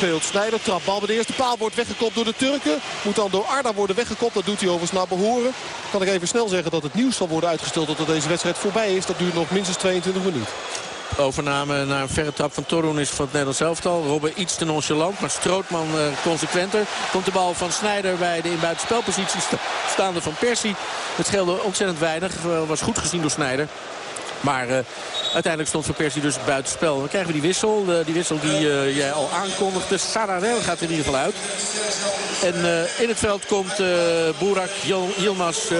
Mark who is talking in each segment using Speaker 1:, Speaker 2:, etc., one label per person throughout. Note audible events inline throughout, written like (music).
Speaker 1: gespeeld. Snijder trap bal bij de eerste paal wordt weggekopt door de Turken. Moet dan door Arda worden weggekopt. Dat doet hij overigens naar behoren. Kan ik even snel zeggen dat het nieuws zal worden uitgesteld totdat deze wedstrijd voorbij is. Dat duurt nog minstens 22 minuten.
Speaker 2: Overname naar een verre trap van Torun is van het Nederlands elftal. Robben iets te nonchalant, maar Strootman uh, consequenter. Komt de bal van Snijder bij de in buitenspelpositie staande van Persie. Het scheelde ontzettend weinig. Was goed gezien door Snijder. Maar uh, uiteindelijk stond Van Persie dus buitenspel. Dan krijgen we die wissel. Uh, die wissel die uh, jij al aankondigde. Sararel gaat in ieder geval uit. En in het veld komt Burak Yilmaz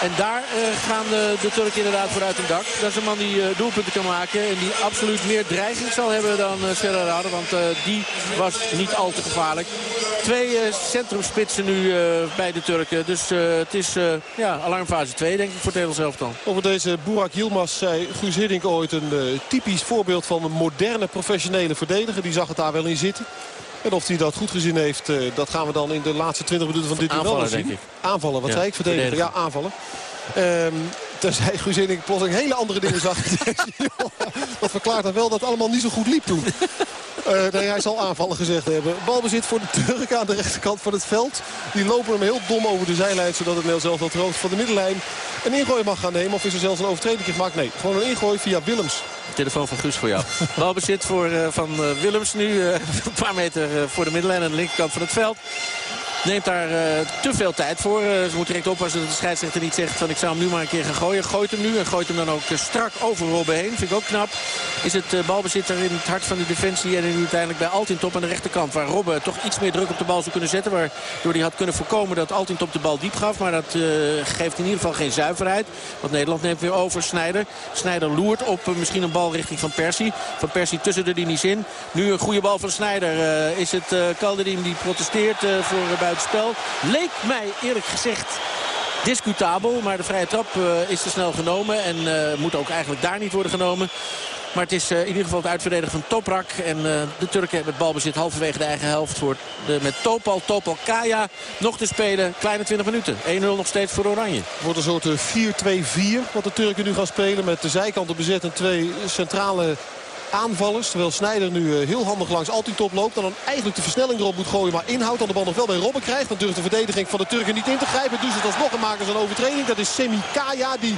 Speaker 2: en daar uh, gaan de, de Turken inderdaad vooruit een dak. Dat is een man die uh, doelpunten kan maken. En die absoluut meer dreiging zal hebben dan uh, Serrarade. Want die was niet al te gevaarlijk. Twee centrumspitsen nu bij de Turken. Dus het is ja, alarmfase 2 denk ik voor het Nederlands elftal.
Speaker 1: Over deze Burak Yilmaz zei Guus Hiddink ooit een typisch voorbeeld van een moderne professionele verdediger. Die zag het daar wel in zitten. En of hij dat goed gezien heeft, uh, dat gaan we dan in de laatste 20 minuten van dit duel zien. Aanvallen, wat ja, zei ik? Verdedigen. Ja, aanvallen. Um, Terzij Guus Hiddink plotseling hele andere dingen zag. (laughs) dat verklaart dan wel dat het allemaal niet zo goed liep toen. Uh, nee, hij zal aanvallen gezegd hebben. Balbezit voor de Turk aan de rechterkant van het veld. Die lopen hem heel dom over de zijlijn. Zodat het Nederlands zelf wat hoogte van de middenlijn een ingooi mag gaan nemen. Of is er zelfs een overtreding gemaakt? Nee, gewoon een ingooi via Willems.
Speaker 2: Telefoon van Guus voor jou. Balbezit voor, uh, van uh, Willems nu. (laughs) Een paar meter voor de middenlijn aan de linkerkant van het veld. Neemt daar uh, te veel tijd voor. Uh, ze moet direct oppassen dat de scheidsrechter niet zegt van ik zou hem nu maar een keer gaan gooien. Gooit hem nu en gooit hem dan ook uh, strak over Robben heen. Vind ik ook knap. Is het balbezitter in het hart van de defensie en nu uiteindelijk bij Altintop aan de rechterkant. Waar Robben toch iets meer druk op de bal zou kunnen zetten. Waardoor hij had kunnen voorkomen dat Altintop de bal diep gaf. Maar dat geeft in ieder geval geen zuiverheid. Want Nederland neemt weer over Snijder. Snijder loert op misschien een bal richting Van Persie. Van Persie tussen de linies in. Nu een goede bal van Snijder. is het uh, die protesteert voor bij Leek mij eerlijk gezegd discutabel. Maar de vrije trap uh, is te snel genomen. En uh, moet ook eigenlijk daar niet worden genomen. Maar het is uh, in ieder geval het uitverdedigen van Toprak. En de Turken hebben het balbezit halverwege de eigen helft. De, met Topal, Topal Kaya nog te spelen. Kleine 20 minuten. 1-0 nog steeds voor Oranje.
Speaker 1: Wordt een soort 4-2-4 wat de Turken nu gaan spelen. Met de zijkanten bezet en twee centrale aanvallers. Terwijl Snijder nu eh, heel handig langs Altintop loopt. En dan eigenlijk de versnelling erop moet gooien. Maar inhoudt dan de bal nog wel bij Robben krijgt. Dan durft de verdediging van de Turken niet in te grijpen. Dus het alsnog en maken ze een overtreding. Dat is Semi Kaya die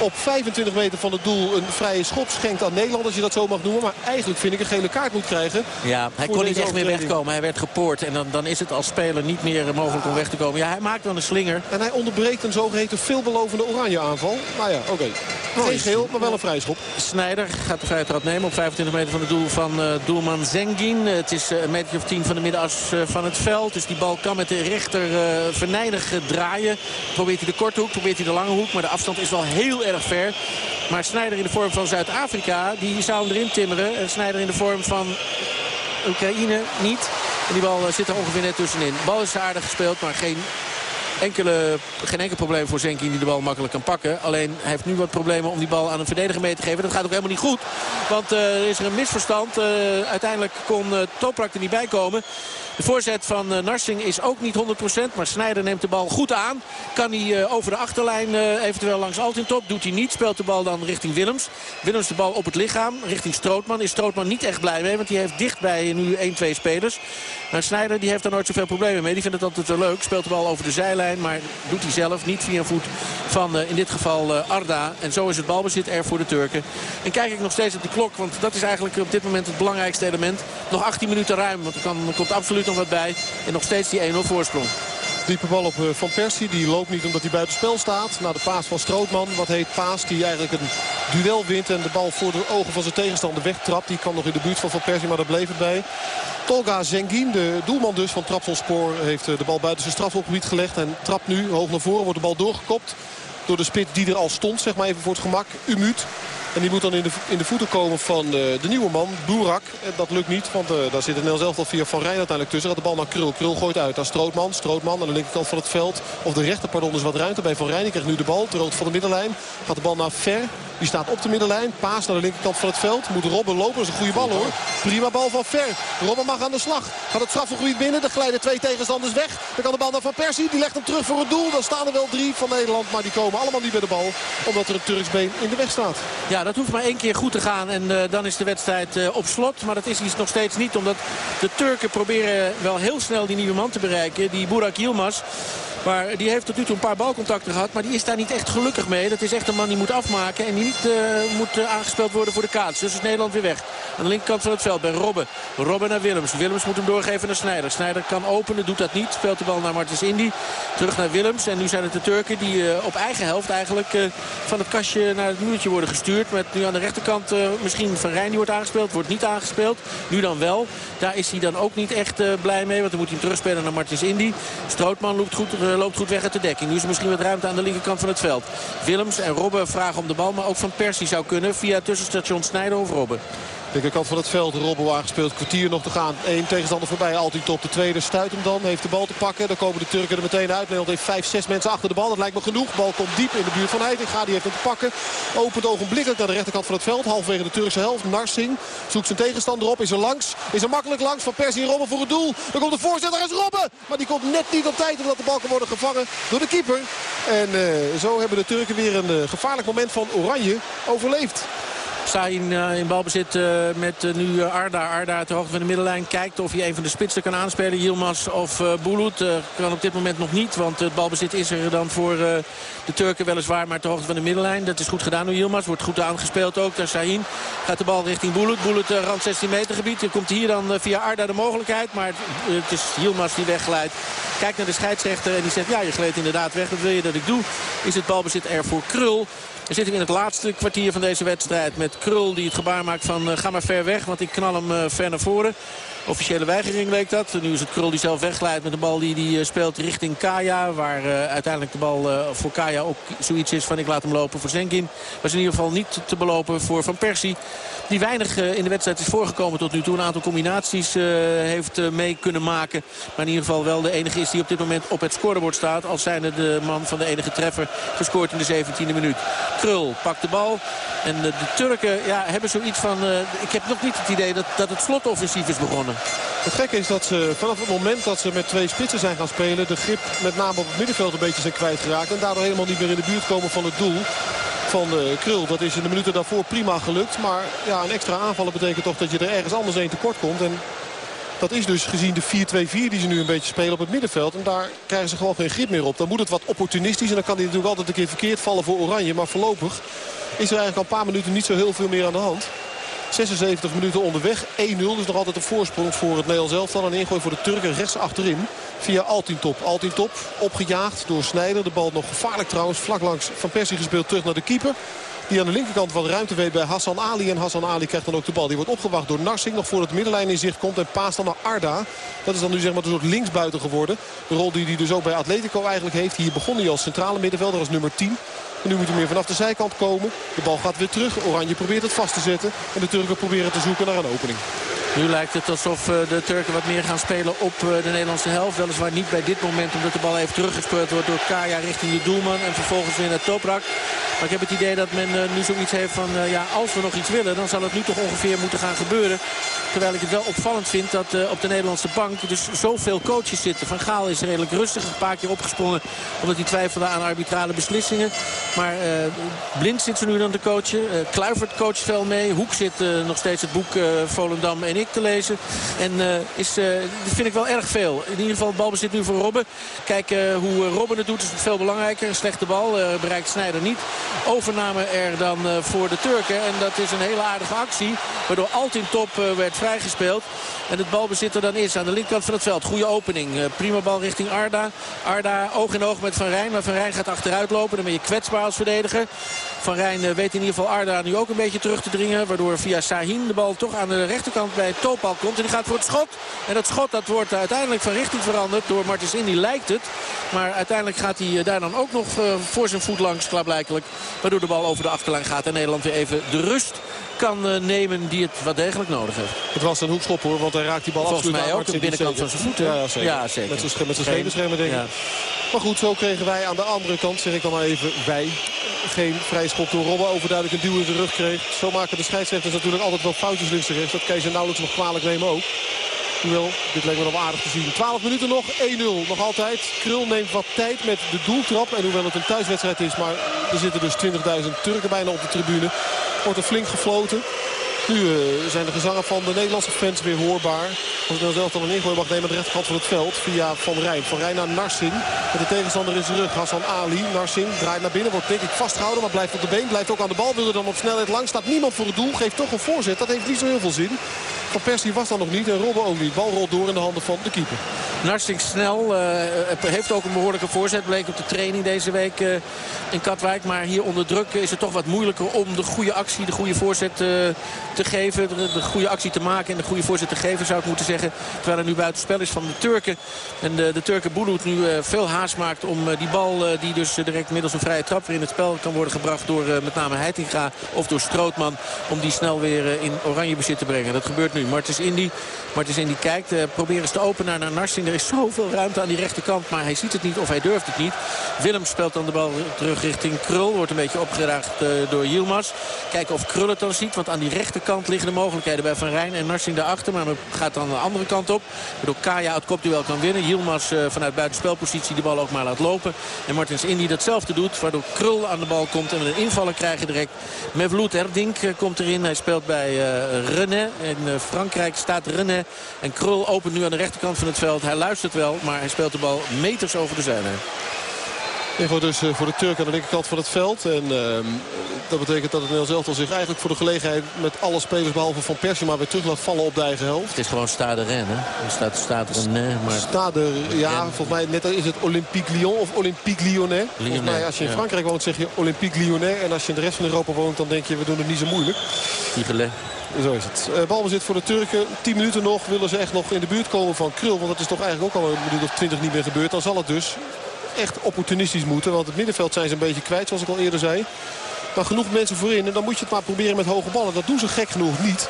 Speaker 1: op 25 meter van het doel een vrije schop schenkt aan Nederland. Als je dat zo mag noemen. Maar eigenlijk vind ik een gele kaart moet krijgen.
Speaker 2: Ja, hij kon niet echt meer wegkomen. Hij werd gepoord. En dan, dan is het als speler niet meer mogelijk om weg te komen. Ja, hij maakt wel een slinger.
Speaker 1: En hij onderbreekt een zogeheten veelbelovende oranje aanval. Nou ja, oké. Okay. Geen geel, maar wel een vrije schop.
Speaker 2: Snijder gaat de vrije trap nemen op 25 meter van het doel van uh, doelman Zengin. Het is uh, een meter of 10 van de middenas uh, van het veld. Dus die bal kan met de rechter venijnig draaien. Probeert hij de korte hoek, probeert hij de lange hoek. Maar de afstand is wel heel erg ver. Maar Snijder in de vorm van Zuid-Afrika, die zou hem erin timmeren. En Snijder in de vorm van Oekraïne niet. En die bal zit er ongeveer net tussenin. Bal is aardig gespeeld, maar geen enkele, geen enkel probleem voor Zenkin die de bal makkelijk kan pakken. Alleen hij heeft nu wat problemen om die bal aan een verdediger mee te geven. Dat gaat ook helemaal niet goed. Want uh, er is er een misverstand. Uh, uiteindelijk kon uh, Toprak er niet bij komen. De voorzet van Narsing is ook niet 100%. Maar Snijder neemt de bal goed aan. Kan hij over de achterlijn eventueel langs Altintop. Doet hij niet. Speelt de bal dan richting Willems. Willems de bal op het lichaam. Richting Strootman. Is Strootman niet echt blij mee. Want die heeft dichtbij nu 1-2 spelers. Maar Snijder die heeft daar nooit zoveel problemen mee. Die vindt het altijd wel leuk. Speelt de bal over de zijlijn. Maar doet hij zelf niet via een voet van in dit geval Arda. En zo is het balbezit er voor de Turken. En kijk ik nog steeds op de klok. Want dat is eigenlijk op dit moment het belangrijkste element. Nog 18 minuten ruim. Want er, kan, er komt absoluut nog wat bij. En nog steeds die 1-0 voorsprong.
Speaker 1: Diepe bal op eh, Van Persie. Die loopt niet omdat hij buiten spel staat. Na de paas van Strootman. Wat heet paas. Die eigenlijk een duel wint. En de bal voor de ogen van zijn tegenstander wegtrapt. Die kan nog in de buurt van Van Persie. Maar daar bleef het bij. Tolga Zengin, de doelman dus van Trapsonspoor, heeft eh, de bal buiten zijn strafopgebied gelegd. En trapt nu hoog naar voren. Wordt de bal doorgekopt door de spits die er al stond. Zeg maar even voor het gemak. Umut. En die moet dan in de, in de voeten komen van uh, de nieuwe man, Boerak. En dat lukt niet, want uh, daar zit een zelf al via Van Rijn uiteindelijk tussen. Gaat de bal naar Krul. Krul gooit uit naar Strootman. Strootman aan de linkerkant van het veld. Of de rechter, pardon, is wat ruimte bij Van Rijn. Die krijgt nu de bal. Droog van de middenlijn. Gaat de bal naar Ver. Die staat op de middenlijn. Paas naar de linkerkant van het veld. Moet Robben lopen. Dat is een goede bal hoor. Prima bal van Ver. Robben mag aan de slag. Gaat het strafgebied binnen. Er glijden twee tegenstanders weg. Dan kan de bal naar Van Persie. Die legt hem terug voor het doel. Dan staan er wel drie van Nederland. Maar die komen allemaal niet bij de bal. Omdat er een Turks been in de weg staat.
Speaker 2: Ja, dat hoeft maar één keer goed te gaan. En uh, dan is de wedstrijd uh, op slot. Maar dat is iets nog steeds niet. Omdat de Turken proberen wel heel snel die nieuwe man te bereiken. Die Burak Yilmaz. Maar die heeft tot nu toe een paar balcontacten gehad. Maar die is daar niet echt gelukkig mee. Dat is echt een man die moet afmaken. En die niet uh, moet uh, aangespeeld worden voor de kaats. Dus is Nederland weer weg. Aan de linkerkant van het veld bij Robben. Robben naar Willems. Willems moet hem doorgeven naar Snijder. Snijder kan openen, doet dat niet. Speelt de bal naar Martens Indy. Terug naar Willems. En nu zijn het de Turken die uh, op eigen helft eigenlijk van het kastje naar het muurtje worden gestuurd. Met nu aan de rechterkant misschien Van Rijn die wordt aangespeeld. Wordt niet aangespeeld. Nu dan wel. Daar is hij dan ook niet echt blij mee. Want dan moet hij hem terugspelen naar Martens Indy. Strootman loopt goed loopt goed weg uit de dekking. Nu is er misschien wat ruimte aan de linkerkant van het veld. Willems en Robben vragen om de bal. Maar ook Van Persie zou kunnen via tussenstation Snijder of Robben.
Speaker 1: Linkerkant van het veld. Robbo aangespeeld. Kwartier nog te gaan. Eén tegenstander voorbij. Altijd top. De tweede stuit hem dan. Heeft de bal te pakken. Dan komen de Turken er meteen uit. Nederland heeft vijf, zes mensen achter de bal. Dat lijkt me genoeg. Bal komt diep in de buurt van Heitinga. Die heeft hem te pakken. Opent ogenblikkelijk naar de rechterkant van het veld. Halfwege de Turkse helft. Narsing zoekt zijn tegenstander op. Is er langs. Is er makkelijk langs. Van Persie en Robben voor het doel. Dan komt de voorzet. Daar is Robben. Maar die komt net niet op tijd. Omdat de bal kan worden gevangen door de keeper. En uh, zo hebben de Turken weer een uh, gevaarlijk moment van Oranje overleefd.
Speaker 2: Sahin uh, in balbezit uh, met uh, nu Arda. Arda ter hoogte van de middenlijn kijkt of hij een van de spitsen kan aanspelen. Yilmaz of Bulut kan op dit moment nog niet. Want het balbezit is er dan voor de Turken weliswaar. Maar ter hoogte van de middenlijn. Dat is goed gedaan door Yilmaz. Wordt goed aangespeeld ook. Daar Sahin gaat de bal richting Bulut. Bulut rand 16 meter gebied. Er komt hier dan via Arda de mogelijkheid. Maar het is Yilmaz die wegglijdt. Kijkt naar de scheidsrechter en die zegt ja je gleed inderdaad weg. Wat wil je dat ik doe? Is het balbezit er voor Krul. We zitten in het laatste kwartier van deze wedstrijd met Krul die het gebaar maakt van uh, ga maar ver weg. Want ik knal hem uh, ver naar voren. Officiële weigering leek dat. Nu is het Krul die zelf wegglijdt met de bal die hij uh, speelt richting Kaya. Waar uiteindelijk de bal voor Kaya ook zoiets is van ik laat hem lopen voor Zenkin. Was in ieder geval niet te belopen voor Van Persie. Die weinig in de wedstrijd is voorgekomen tot nu toe. Een aantal combinaties heeft mee kunnen maken. Maar in ieder geval wel de enige is die op dit moment op het scorebord staat. Als zijnde de man van de enige treffer gescoord in de 17e minuut. Krul pakt de bal. En de, Turken ja, hebben zoiets van... Ik heb nog niet het idee dat, dat het slotoffensief is begonnen.
Speaker 1: Het gekke is dat ze vanaf het moment dat ze met twee spitsen zijn gaan spelen... de grip met name op het middenveld een beetje zijn kwijtgeraakt. En daardoor helemaal niet meer in de buurt komen van het doel van uh, Krul. Dat is in de minuten daarvoor prima gelukt. Maar ja, een extra aanvallen betekent toch dat je er ergens anders een tekort komt. En dat is dus gezien de 4-2-4 die ze nu een beetje spelen op het middenveld. En daar krijgen ze gewoon geen grip meer op. Dan moet het wat opportunistisch. En dan kan hij natuurlijk altijd een keer verkeerd vallen voor Oranje. Maar voorlopig is er eigenlijk al een paar minuten niet zo heel veel meer aan de hand. 76 minuten onderweg. 1-0. Dus nog altijd een voorsprong voor het Nederlands elftal. Een ingooi voor de Turken rechts achterin. Via Altintop. Altintop opgejaagd door Snijder. De bal nog gevaarlijk trouwens. Vlak langs Van Persie gespeeld terug naar de keeper. Die aan de linkerkant de ruimte weet bij Hassan Ali. En Hassan Ali krijgt dan ook de bal. Die wordt opgewacht door Narsing. Nog voor het middenlijn in zicht komt. En paast dan naar Arda. Dat is dan nu zeg maar een soort linksbuiten geworden. De rol die hij dus ook bij Atletico eigenlijk heeft. Hier begon hij als centrale middenvelder als nummer 10. En nu moet hij meer vanaf de zijkant komen. De bal gaat weer terug. Oranje probeert het vast te zetten. En de Turken proberen te zoeken naar een opening.
Speaker 2: Nu lijkt het alsof eh, de Turken wat meer gaan spelen op eh, de Nederlandse helft. Weliswaar niet bij dit moment omdat de bal even teruggespeeld wordt door Kaya richting de doelman. En vervolgens weer naar Toprak. Maar ik heb het idee dat men uh, nu zoiets heeft van... Ja, als we nog iets willen, dan zal het nu toch ongeveer moeten gaan gebeuren. Terwijl ik het wel opvallend vind dat op de Nederlandse bank... dus zoveel coaches zitten. Van Gaal is redelijk rustig. Een paar keer opgesprongen omdat hij twijfelde aan arbitrale beslissingen. Maar Blind zit er nu dan te coachen. Kluivert coacht veel mee. Hoek zit nog steeds het boek Volendam en ik te lezen. En is, dat vind ik wel erg veel. In ieder geval balbezit nu voor Robben. Kijken hoe Robben het doet is veel belangrijker. Een slechte bal bereikt Snijder niet overname er dan voor de Turken. En dat is een hele aardige actie. Waardoor Altin top werd vrijgespeeld. En het balbezit er dan is aan de linkerkant van het veld. Goede opening. Prima bal richting Arda. Arda oog in oog met Van Rijn. Maar Van Rijn gaat achteruit lopen. Dan ben je kwetsbaar als verdediger. Van Rijn weet in ieder geval Arda nu ook een beetje terug te dringen. Waardoor via Sahin de bal toch aan de rechterkant bij Topal komt. En die gaat voor het schot. En dat schot dat wordt uiteindelijk van richting veranderd. Door Martens Indy lijkt het. Maar uiteindelijk gaat hij daar dan ook nog voor zijn voet langs klaarblijkelijk. Waardoor de bal over de achterlijn gaat. En Nederland weer even de rust kan uh, nemen die het wat degelijk nodig heeft.
Speaker 1: Het was een hoekschop hoor, want hij raakt die bal
Speaker 2: Volgens
Speaker 1: absoluut
Speaker 2: mij ook de binnenkant van zijn voeten.
Speaker 1: Ja, zeker.
Speaker 2: Ja, zeker.
Speaker 1: Met zijn scheenbeschermer denk ik. Ja. Maar goed, zo kregen wij aan de andere kant, zeg ik dan maar even wij, geen vrije schop door Robben. Overduidelijk een duw in zijn rug kreeg. Zo maken de scheidsrechters natuurlijk altijd wel foutjes links. Dat kan nauwelijks nog kwalijk nemen ook. Hoewel, dit lijkt me nog aardig te zien. 12 minuten nog, 1-0 nog altijd. Krul neemt wat tijd met de doeltrap. En hoewel het een thuiswedstrijd is, maar er zitten dus 20.000 Turken bijna op de tribune. Wordt er flink gefloten. Nu uh, zijn de gezangen van de Nederlandse fans weer hoorbaar. Als ik dan zelf dan een ingooi mag nemen aan de rechterkant van het veld. Via Van Rijn. Van Rijn naar Narsing. Met de tegenstander in zijn rug. Hassan Ali. Narsing draait naar binnen. Wordt denk ik vastgehouden. Maar blijft op de been. Blijft ook aan de bal. Wil er dan op snelheid lang. Staat niemand voor het doel. Geeft toch een voorzet. Dat heeft niet zo heel veel zin. Van Persie was dan nog niet. En Robben ook niet. Bal rolt door in de handen van de keeper.
Speaker 2: Narsing snel. Uh, heeft ook een behoorlijke voorzet. Bleek op de training deze week uh, in Katwijk. Maar hier onder druk is het toch wat moeilijker om de goede actie, de goede voorzet te geven. De, de, goede actie te maken en de goede voorzet te geven zou ik moeten zeggen. Terwijl er nu buitenspel is van de Turken. En de, de Turken Bulut nu veel haast maakt om die bal die dus direct middels een vrije trap weer in het spel kan worden gebracht door met name Heitinga of door Strootman. Om die snel weer in oranje bezit te brengen. Dat gebeurt nu. Martens Indy. Martens Indy kijkt. Uh, proberen ze te openen naar Narsing. Er is zoveel ruimte aan die rechterkant. Maar hij ziet het niet of hij durft het niet. Willem speelt dan de bal terug richting Krul. Wordt een beetje opgedraagd uh, door Yilmaz. Kijken of Krul het dan ziet. Want aan die rechterkant liggen de mogelijkheden bij Van Rijn en Narsing daarachter. Maar gaat dan de andere kant op. Waardoor Kaya het kopduel kan winnen. Yilmaz uh, vanuit buitenspelpositie die bal ook maar laat lopen. En Martens Indy datzelfde doet. Waardoor Krul aan de bal komt. En we een invaller krijgen direct. Mevloed Erdink komt erin. Hij speelt bij René. In Frankrijk staat René. En Krul opent nu aan de rechterkant van het veld. Hij luistert wel, maar hij speelt de bal meters over de zijlijn.
Speaker 1: Even dus voor de Turk aan de linkerkant van het veld. En uh, dat betekent dat het Nederlands elftal zich eigenlijk voor de gelegenheid... met alle spelers behalve Van Persie maar weer terug laat vallen op de eigen helft.
Speaker 2: Het is gewoon Stade Rennes, hè? Staat Stade Rennes, maar...
Speaker 1: Stade, ja, volgens mij net is het Olympique Lyon of Olympique Lyonnais. Volgens mij als je in Frankrijk woont zeg je Olympique Lyonnais. En als je in de rest van Europa woont dan denk je we doen het niet zo moeilijk.
Speaker 2: Tigele.
Speaker 1: Zo is het. Uh, balbezit voor de Turken. 10 minuten nog. Willen ze echt nog in de buurt komen van Krul. Want dat is toch eigenlijk ook al een minuut of 20 niet meer gebeurd. Dan zal het dus echt opportunistisch moeten. Want het middenveld zijn ze een beetje kwijt zoals ik al eerder zei. Maar genoeg mensen voorin. En dan moet je het maar proberen met hoge ballen. Dat doen ze gek genoeg niet.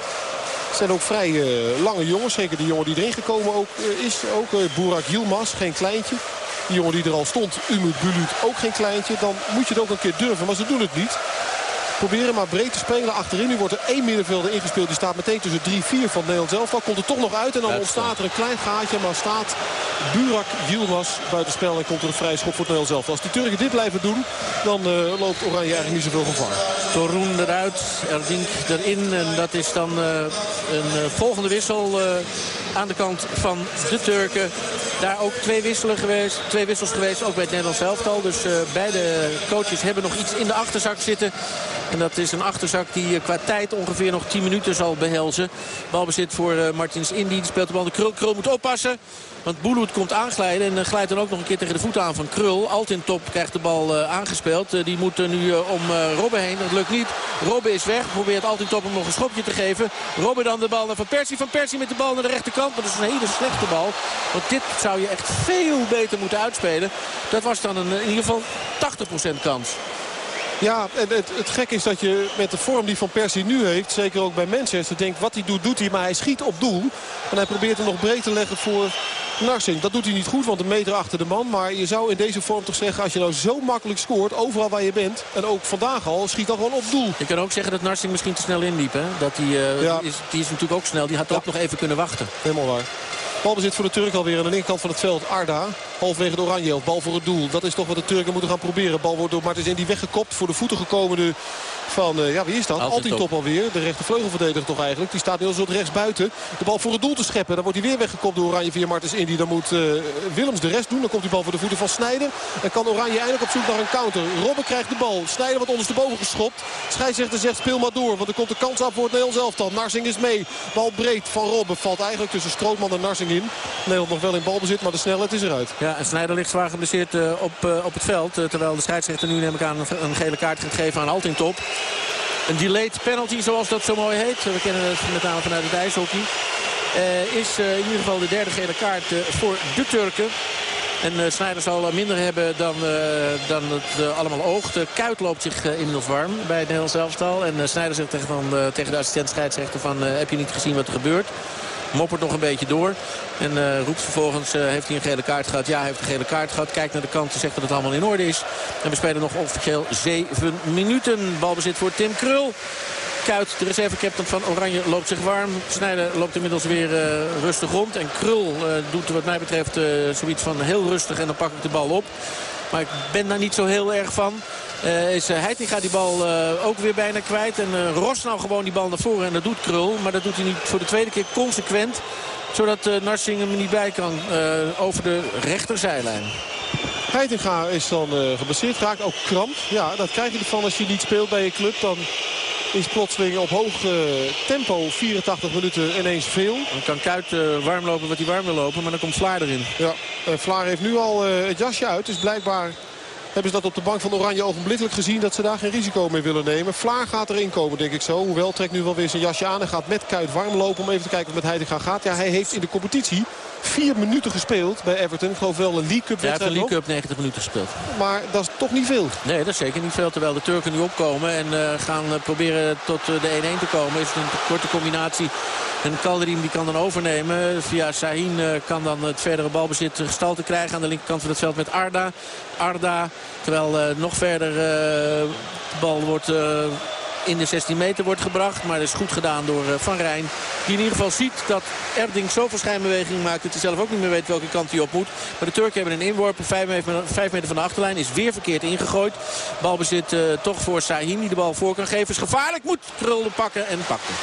Speaker 1: Het zijn ook vrij uh, lange jongens. Zeker die jongen die erin gekomen ook, uh, is. Ook uh, Burak Yilmaz, geen kleintje. Die jongen die er al stond, Umut Bulut, ook geen kleintje. Dan moet je het ook een keer durven. Maar ze doen het niet. Proberen maar breed te spelen achterin. Nu wordt er één middenvelder ingespeeld. Die staat meteen tussen 3-4 van Nederland zelf. Dan komt er toch nog uit. En dan ontstaat er een klein gaatje. Maar staat Burak Yilmaz buitenspel. En komt er een vrije schop voor het Nederland zelf. Als die Turken dit blijven doen. Dan uh, loopt Oranje eigenlijk niet zoveel gevaar.
Speaker 2: Torun eruit. Erdink erin. En dat is dan uh, een uh, volgende wissel aan de kant van de Turken. Daar ook twee, wisselen geweest, twee wissels geweest. Ook bij het Nederlands elftal. Dus beide coaches hebben nog iets in de achterzak zitten. En dat is een achterzak die qua tijd ongeveer nog 10 minuten zal behelzen. Balbezit voor uh, Martins Indy. Speelt de bal de Krul. Krul moet oppassen. Want Bouloud komt aanglijden en uh, glijdt dan ook nog een keer tegen de voeten aan van Krul. Altin Top krijgt de bal aangespeeld. Die moet nu om Robben heen. Dat lukt niet. Robben is weg. Probeert Altin Top hem nog een schopje te geven. Robben dan de bal naar Van Persie. Van Persie met de bal naar de rechterkant. Dat is een hele slechte bal. Want dit zou je echt veel beter moeten uitspelen. Dat was dan een, in ieder geval 80% kans.
Speaker 1: Ja, en het, het gek is dat je met de vorm die Van Persie nu heeft... zeker ook bij Manchester denkt wat hij doet, doet hij. Maar hij schiet op doel. En hij probeert hem nog breed te leggen voor Narsing. Dat doet hij niet goed, want een meter achter de man. Maar je zou in deze vorm toch zeggen... als je nou zo makkelijk scoort, overal waar je bent... en ook vandaag al, schiet dan gewoon op doel.
Speaker 2: Je kan ook zeggen dat Narsing misschien te snel inliep. Hè? Dat die, uh, ja. die, is, die is natuurlijk ook snel. Die had ja. ook nog even kunnen wachten.
Speaker 1: Helemaal waar. Balbezit voor de Turk alweer aan de linkerkant van het veld. Arda, halfwege de Oranje. Bal voor het doel. Dat is toch wat de Turken moeten gaan proberen. Bal wordt door Martens in die weggekopt. Voor de voeten gekomen nu van, uh, ja wie is dat? Altijd top alweer. De rechtervleugelverdediger toch eigenlijk. Die staat heel soort rechts buiten. De bal voor het doel te scheppen. Dan wordt hij weer weggekopt door Oranje via Martens Indy. Dan moet uh, Willems de rest doen. Dan komt die bal voor de voeten van Snijder. En kan Oranje eindelijk op zoek naar een counter. Robben krijgt de bal. Snijder wordt ondersteboven geschopt. Scheidsrechter zegt speel maar door. Want er komt de kans af voor het Nederlands elftal. Narsing is mee. Bal breed van Robben. Valt eigenlijk tussen Strootman en Narsing Nederland nog wel in balbezit, maar de snelheid is eruit.
Speaker 2: Ja, en Snijder ligt zwaar geblesseerd uh, op, uh, op het veld. Uh, terwijl de scheidsrechter nu neem ik aan een, gele kaart gaat geven aan Altintop. Een delayed penalty, zoals dat zo mooi heet. We kennen het met name vanuit het ijshockey. is in ieder geval de derde gele kaart voor de Turken. En Snijder zal minder hebben dan, dan het allemaal oogt. Kuit loopt zich inmiddels warm bij het Nederlands elftal. En Snijder zegt tegen, van, tegen de assistent scheidsrechter van... heb je niet gezien wat er gebeurt? Moppert nog een beetje door. En uh, roept vervolgens, uh, heeft hij een gele kaart gehad? Ja, hij heeft een gele kaart gehad. Kijkt naar de kant zegt dat het allemaal in orde is. En we spelen nog officieel 7 minuten. Balbezit voor Tim Krul. Kuit, de reservecaptain van Oranje, loopt zich warm. Snijder loopt inmiddels weer uh, rustig rond. En Krul doet wat mij betreft zoiets van heel rustig en dan pak ik de bal op. Maar ik ben daar niet zo heel erg van. Uh, is Heitinga die bal uh, ook weer bijna kwijt. En uh, Ros nou gewoon die bal naar voren. En dat doet Krul. Maar dat doet hij niet voor de tweede keer consequent. Zodat uh, Narsing hem niet bij kan over de rechterzijlijn.
Speaker 1: Heitinga is dan gebaseerd. Raakt ook kramp. Ja, dat krijg je ervan als je niet speelt bij je club. Dan is plotseling op hoog uh, tempo 84 minuten ineens veel.
Speaker 2: Dan kan Kuit uh, warm lopen wat hij warm wil lopen, maar dan komt Vlaar erin.
Speaker 1: Ja, uh, Vlaar heeft nu al het jasje uit. Dus blijkbaar hebben ze dat op de bank van Oranje ogenblikkelijk gezien... dat ze daar geen risico mee willen nemen. Vlaar gaat erin komen, denk ik zo. Hoewel, trekt nu wel weer zijn jasje aan en gaat met Kuit warm lopen... om even te kijken of het met Heitinga gaat. Ja, hij heeft in de competitie vier minuten gespeeld bij Everton. Ik geloof wel een League Cup
Speaker 2: Ja, hij heeft een League Cup 90 minuten gespeeld.
Speaker 1: Maar dat is toch niet veel.
Speaker 2: Nee, dat is zeker niet veel. Terwijl de Turken nu opkomen en uh, gaan uh, proberen tot uh, de 1-1 te komen. Is het een korte combinatie. En Kalderim die kan dan overnemen. Via Sahin kan dan het verdere balbezit gestalte krijgen. Aan de linkerkant van het veld met Arda. Arda, terwijl nog verder de bal wordt in de 16 meter wordt gebracht. Maar dat is goed gedaan door Van Rijn. Die in ieder geval ziet dat Erding zoveel schijnbeweging maakt... dat hij zelf ook niet meer weet welke kant hij op moet. Maar de Turken hebben een inworp. 5 meter van de achterlijn is weer verkeerd ingegooid. Balbezit uh, toch voor Sahin die de bal voor kan geven. Is gevaarlijk. Moet Krulde pakken en pakken.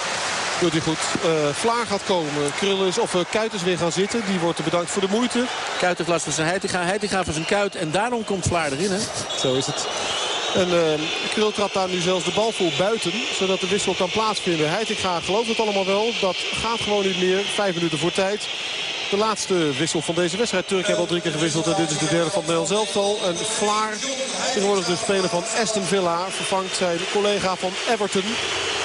Speaker 1: Doet hij goed. Uh, Vlaar gaat komen. Krullen of uh, Kuiters weer gaan zitten. Die wordt bedankt voor de moeite.
Speaker 2: Kuiter last van zijn Heitinga. Heitinga van zijn Kuit. En daarom komt Vlaar erin. Hè?
Speaker 1: Zo is het. En uh, Krul trapt daar nu zelfs de bal voor buiten. Zodat de wissel kan plaatsvinden. Heitinga gelooft het allemaal wel. Dat gaat gewoon niet meer. Vijf minuten voor tijd. De laatste wissel van deze wedstrijd. Turk hebben al drie keer gewisseld. En dit is de derde van Nel zelftal. En Vlaar, tegenwoordig de speler van Aston Villa, vervangt zijn collega van Everton.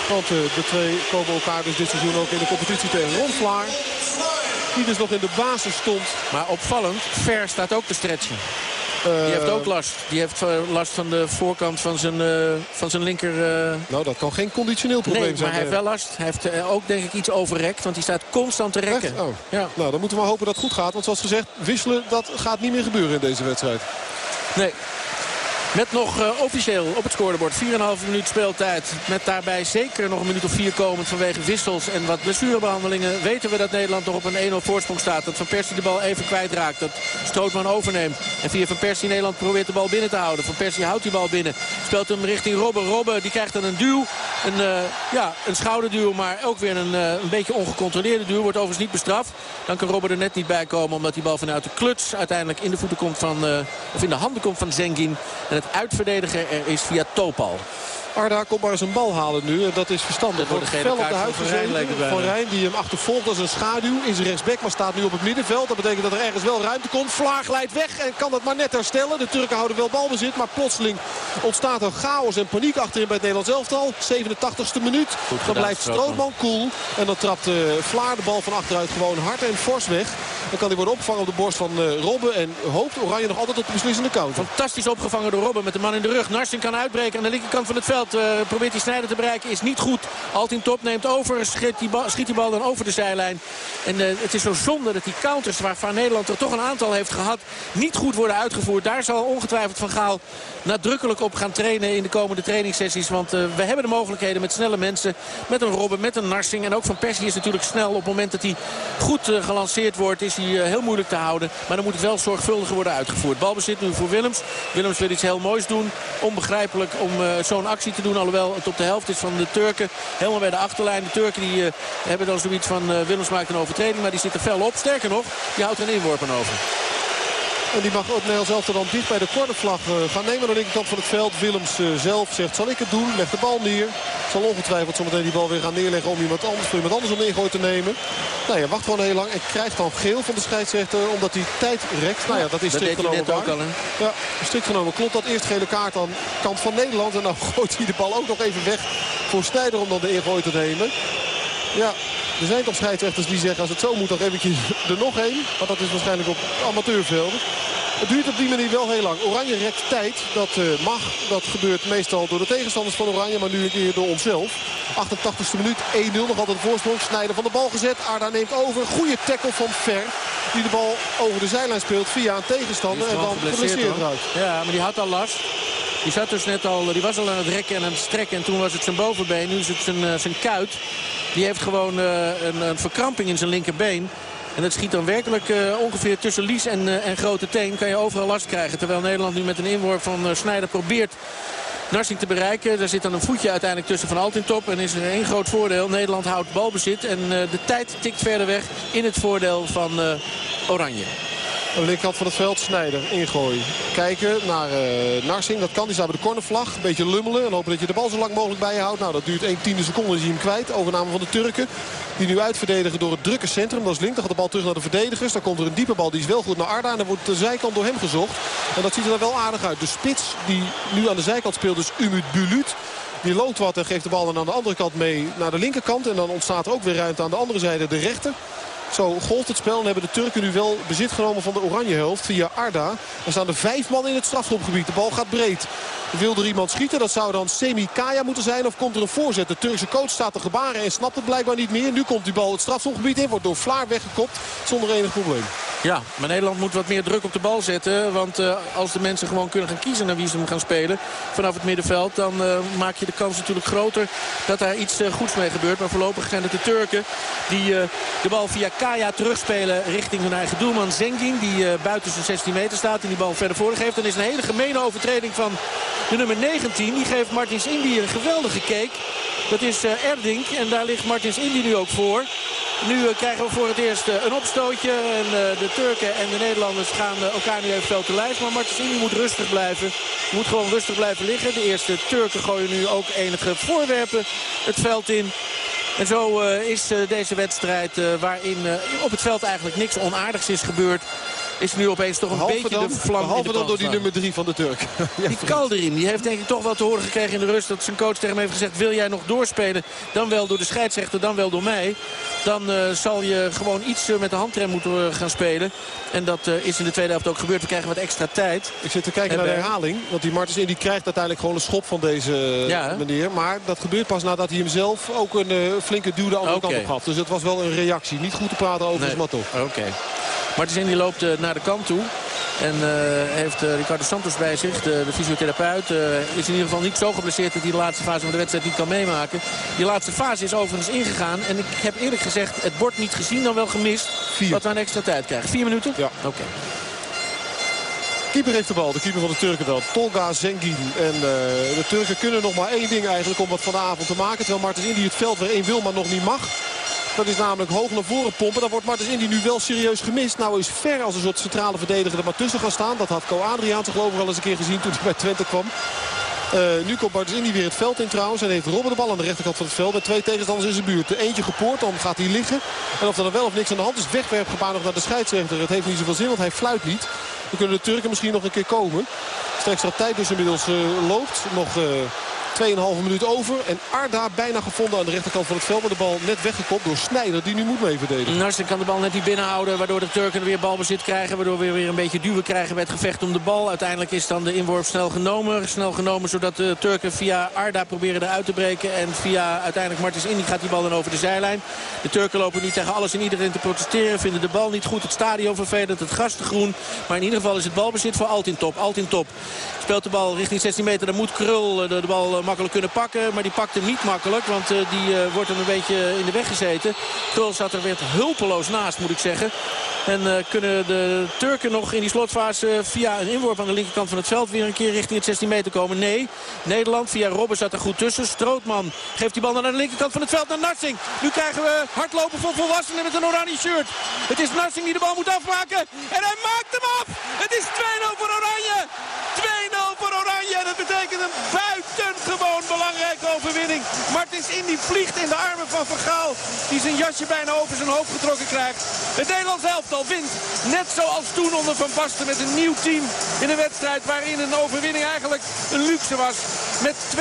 Speaker 1: Want uh, de twee komen elkaar dus dit seizoen ook in de competitie tegen. Ron Vlaar, die dus nog in de basis stond.
Speaker 2: Maar opvallend, Ver staat ook te stretchen. Die heeft ook last. Die heeft last van de voorkant van zijn, uh, van zijn linker...
Speaker 1: Nou, dat kan geen conditioneel probleem
Speaker 2: nee,
Speaker 1: zijn.
Speaker 2: maar hij heeft wel last. Hij heeft ook denk ik iets overrekt. Want hij staat constant te rekken.
Speaker 1: Oh. Ja. Nou, dan moeten we hopen dat het goed gaat. Want zoals gezegd, wisselen, dat gaat niet meer gebeuren in deze wedstrijd.
Speaker 2: Nee. Met nog uh, officieel op het scorebord 4,5 minuut speeltijd. Met daarbij zeker nog een minuut of vier komend vanwege wissels en wat blessurebehandelingen. Weten we dat Nederland nog op een 1-0 voorsprong staat. Dat Van Persie de bal even kwijtraakt. Dat Strootman overneemt. En via Van Persie Nederland probeert de bal binnen te houden. Van Persie houdt die bal binnen. Speelt hem richting Robben. Robben die krijgt dan een duw. Een, uh, ja, een schouderduw, maar ook weer een, uh, een beetje ongecontroleerde duw. Wordt overigens niet bestraft. Dan kan Robben er net niet bij komen omdat die bal vanuit de kluts uiteindelijk in de voeten komt van, of in de handen komt van Zengin. En het uitverdediger er is via Topal.
Speaker 1: Arda komt maar eens een bal halen nu. En dat is verstandig.
Speaker 2: Dat wordt fel op de huid van Rijn,
Speaker 1: van Rijn die hem achtervolgt als een schaduw. In zijn rechtsback, maar staat nu op het middenveld. Dat betekent dat er ergens wel ruimte komt. Vlaar glijdt weg en kan dat maar net herstellen. De Turken houden wel balbezit. Maar plotseling ontstaat er chaos en paniek achterin bij het Nederlands elftal. 87ste minuut.
Speaker 2: Goed
Speaker 1: dan blijft Strootman cool. En dan trapt uh, Vlaar de bal van achteruit gewoon hard en fors weg. Dan kan hij worden opgevangen op de borst van uh, Robben. En hoopt Oranje nog altijd op de beslissende counter.
Speaker 2: Fantastisch opgevangen door Robben met de man in de rug. Narsing kan uitbreken aan de linkerkant van het veld. Uh, probeert die Snijder te bereiken. Is niet goed. Altin Top neemt over. Schiet die bal, schiet die bal dan over de zijlijn. En uh, het is zo zonde dat die counters waarvan Nederland er toch een aantal heeft gehad. Niet goed worden uitgevoerd. Daar zal ongetwijfeld Van Gaal nadrukkelijk op gaan trainen in de komende trainingssessies. Want we hebben de mogelijkheden met snelle mensen. Met een Robben, met een Narsing. En ook Van Persie is natuurlijk snel. Op het moment dat hij goed gelanceerd wordt is hij uh, heel moeilijk te houden. Maar dan moet het wel zorgvuldiger worden uitgevoerd. Balbezit nu voor Willems. Willems wil iets heel moois doen. Onbegrijpelijk om zo'n actie te doen. Alhoewel het op de helft is van de Turken. Helemaal bij de achterlijn. De Turken die, hebben dan zoiets van Willems maakt een overtreding. Maar die zit er fel op. Sterker nog, die houdt er een inworp over.
Speaker 1: En die mag ook Nederland zelf er dan dicht bij de cornervlag gaan nemen aan de linkerkant van het veld. Willems zelf zegt zal ik het doen. Legt de bal neer. Zal ongetwijfeld zometeen die bal weer gaan neerleggen om iemand anders, voor iemand anders om ingooi te nemen. Nou ja, wacht gewoon heel lang en krijgt dan geel van de scheidsrechter omdat hij tijd rekt. Nou ja, dat is strikt genomen
Speaker 2: ook al,
Speaker 1: Ja, strikt genomen klopt dat. Eerst gele kaart aan kant van Nederland. En dan (laughs) gooit hij de bal ook nog even weg voor Snijder om dan de ingooi te nemen. Ja, er zijn toch scheidsrechters die zeggen als het zo moet nog eventjes er nog één. Maar dat is waarschijnlijk op amateurvelden. Het duurt op die manier wel heel lang. Oranje rekt tijd. Dat uh, mag. Dat gebeurt meestal door de tegenstanders van Oranje. Maar nu een keer door onszelf. 88e minuut 1-0. Nog altijd de voorsprong. Snijder van de bal gezet. Arda neemt over. Goede tackle van Ver. Die de bal over de zijlijn speelt via een tegenstander. En dan geblesseerd eruit.
Speaker 2: Ja, maar die had al last. Die, zat dus net al, die was al aan het rekken en aan het strekken. En toen was het zijn bovenbeen. Nu is het zijn, uh, zijn kuit. Die heeft gewoon uh, een, een, verkramping in zijn linkerbeen. En dat schiet dan werkelijk uh, ongeveer tussen Lies en, en Grote Teen. Kan je overal last krijgen. Terwijl Nederland nu met een inworp van Snijder probeert Narsing te bereiken. Daar zit dan een voetje uiteindelijk tussen Van Altintop. En is er één groot voordeel. Nederland houdt balbezit. En de tijd tikt verder weg in het voordeel van Oranje.
Speaker 1: De linkerkant van het veld Snijder ingooi. Kijken naar uh, Narsing. Dat kan. Die staat bij de cornervlag. Een beetje lummelen. En hopen dat je de bal zo lang mogelijk bij je houdt. Nou, dat duurt 1 tiende seconde. Is hij hem kwijt. Overname van de Turken. Die nu uitverdedigen door het drukke centrum. Dat is link. Dan gaat de bal terug naar de verdedigers. Dan komt er een diepe bal. Die is wel goed naar Arda. En dan wordt de zijkant door hem gezocht. En dat ziet er wel aardig uit. De spits die nu aan de zijkant speelt. Dus Umut Bulut. Die loopt wat en geeft de bal dan aan de andere kant mee naar de linkerkant. En dan ontstaat er ook weer ruimte aan de andere zijde. De rechter. Zo golft het spel en hebben de Turken nu wel bezit genomen van de oranje helft via Arda. Er staan er vijf man in het strafschopgebied. De bal gaat breed. Wil er iemand schieten? Dat zou dan Semi Kaya moeten zijn. Of komt er een voorzet? De Turkse coach staat te gebaren en snapt het blijkbaar niet meer. Nu komt die bal het strafschopgebied in. Wordt door Vlaar weggekopt zonder enig probleem.
Speaker 2: Ja, maar Nederland moet wat meer druk op de bal zetten. Want uh, als de mensen gewoon kunnen gaan kiezen naar wie ze hem gaan spelen vanaf het middenveld... dan uh, maak je de kans natuurlijk groter dat daar iets uh, goeds mee gebeurt. Maar voorlopig zijn het de Turken die de bal via Kaya terugspelen richting hun eigen doelman Zengin. Die buiten zijn 16 meter staat en die bal verder voorgeeft. Dan is een hele gemene overtreding van de nummer 19. Die geeft Martins Indy een geweldige cake. Dat is Erdink en daar ligt Martins Indy nu ook voor. Nu uh, krijgen we voor het eerst uh, een opstootje. En uh, de Turken en de Nederlanders gaan elkaar nu even veel te lijf. Maar Martensini moet rustig blijven. Moet gewoon rustig blijven liggen. De eerste Turken gooien nu ook enige voorwerpen het veld in. En zo is deze wedstrijd waarin op het veld eigenlijk niks onaardigs is gebeurd is nu opeens toch een beetje de vlam
Speaker 1: Behalve in de dan door die nummer 3 van de Turk. (laughs)
Speaker 2: ja, die Kalderin, die heeft denk ik toch wel te horen gekregen in de rust... dat zijn coach tegen hem heeft gezegd, wil jij nog doorspelen? Dan wel door de scheidsrechter, dan wel door mij. Dan uh, zal je gewoon iets uh, met de handrem moeten uh, gaan spelen. En dat is in de tweede helft ook gebeurd. We krijgen wat extra tijd.
Speaker 1: Ik zit te kijken naar de herhaling. Want die Martens die krijgt uiteindelijk gewoon een schop van deze ja, meneer. Maar dat gebeurt pas nadat hij hem zelf ook een flinke duw de andere okay. kant op gaf. Dus het was wel een reactie. Niet goed te praten over nee.
Speaker 2: Oké. Martens die loopt naar de kant toe. En uh, heeft uh, Ricardo Santos bij zich, de, de fysiotherapeut. Uh, is in ieder geval niet zo geblesseerd dat hij de laatste fase van de wedstrijd niet kan meemaken. Die laatste fase is overigens ingegaan. En ik heb eerlijk gezegd het bord niet gezien, dan wel gemist.
Speaker 1: Vier.
Speaker 2: Dat we een extra tijd krijgen. Vier minuten?
Speaker 1: Ja.
Speaker 2: Oké. Okay.
Speaker 1: Keeper heeft de bal, de keeper van de Turken dan. Tolga Zengin. En de Turken kunnen nog maar één ding eigenlijk om wat van de avond te maken. Terwijl Martens Indy het veld weer één wil, maar nog niet mag. Dat is namelijk hoog naar voren pompen. Daar wordt Martens Indy nu wel serieus gemist. Nou is ver als een soort centrale verdediger er maar tussen gaan staan. Dat had Co Adriaanse geloof ik al eens een keer gezien toen hij bij Twente kwam. Uh, nu komt Martens Indy weer het veld in trouwens. En heeft Robben de bal aan de rechterkant van het veld. Met twee tegenstanders in zijn buurt. De eentje gepoord, dan gaat hij liggen. En of er dan wel of niks aan de hand is, wegwerpgebaar nog naar de scheidsrechter. Het heeft niet zoveel zin, want hij fluit niet. Dan kunnen de Turken misschien nog een keer komen. Als extra tijd dus inmiddels uh, loopt. Nog... Uh, 2,5 minuut over. En Arda bijna gevonden aan de rechterkant van het veld. Maar de bal net weggekopt door Snijder. Die nu moet mee verdedigen.
Speaker 2: Narsen kan de bal net niet binnenhouden. Waardoor de Turken weer balbezit krijgen. Waardoor we weer een beetje duwen krijgen bij het gevecht om de bal. Uiteindelijk is dan de inworp snel genomen. Snel genomen zodat de Turken via Arda proberen eruit te breken. En via uiteindelijk Martins Indy gaat die bal dan over de zijlijn. De Turken lopen niet tegen alles en iedereen te protesteren. Vinden de bal niet goed. Het stadion vervelend. Het gras groen. Maar in ieder geval is het balbezit voor Altintop. Altintop speelt de bal richting 16 meter. Dan moet Krul de, de bal makkelijk kunnen pakken. Maar die pakt hem niet makkelijk. Want uh, die uh, wordt hem een beetje in de weg gezeten. Krul zat er weer hulpeloos naast moet ik zeggen. En uh, kunnen de Turken nog in die slotfase via een inworp aan de linkerkant van het veld weer een keer richting het 16 meter komen? Nee. Nederland via Robben zat er goed tussen. Strootman geeft die bal naar de linkerkant van het veld naar Narsing. Nu krijgen we hardlopen van volwassenen met een oranje shirt. Het is Narsing die de bal moet afmaken. En hij maakt hem af. Het is 2-0 voor Oranje. 2-0 voor Oranje. En dat betekent een buitengewoon belangrijke overwinning. Martins Indy vliegt in de armen van Van Gaal. Die zijn jasje bijna over zijn hoofd getrokken krijgt. Het Nederlands elftal wint. Net zoals toen onder Van Basten met een nieuw team. In een wedstrijd waarin een overwinning eigenlijk een luxe was. Met 2-0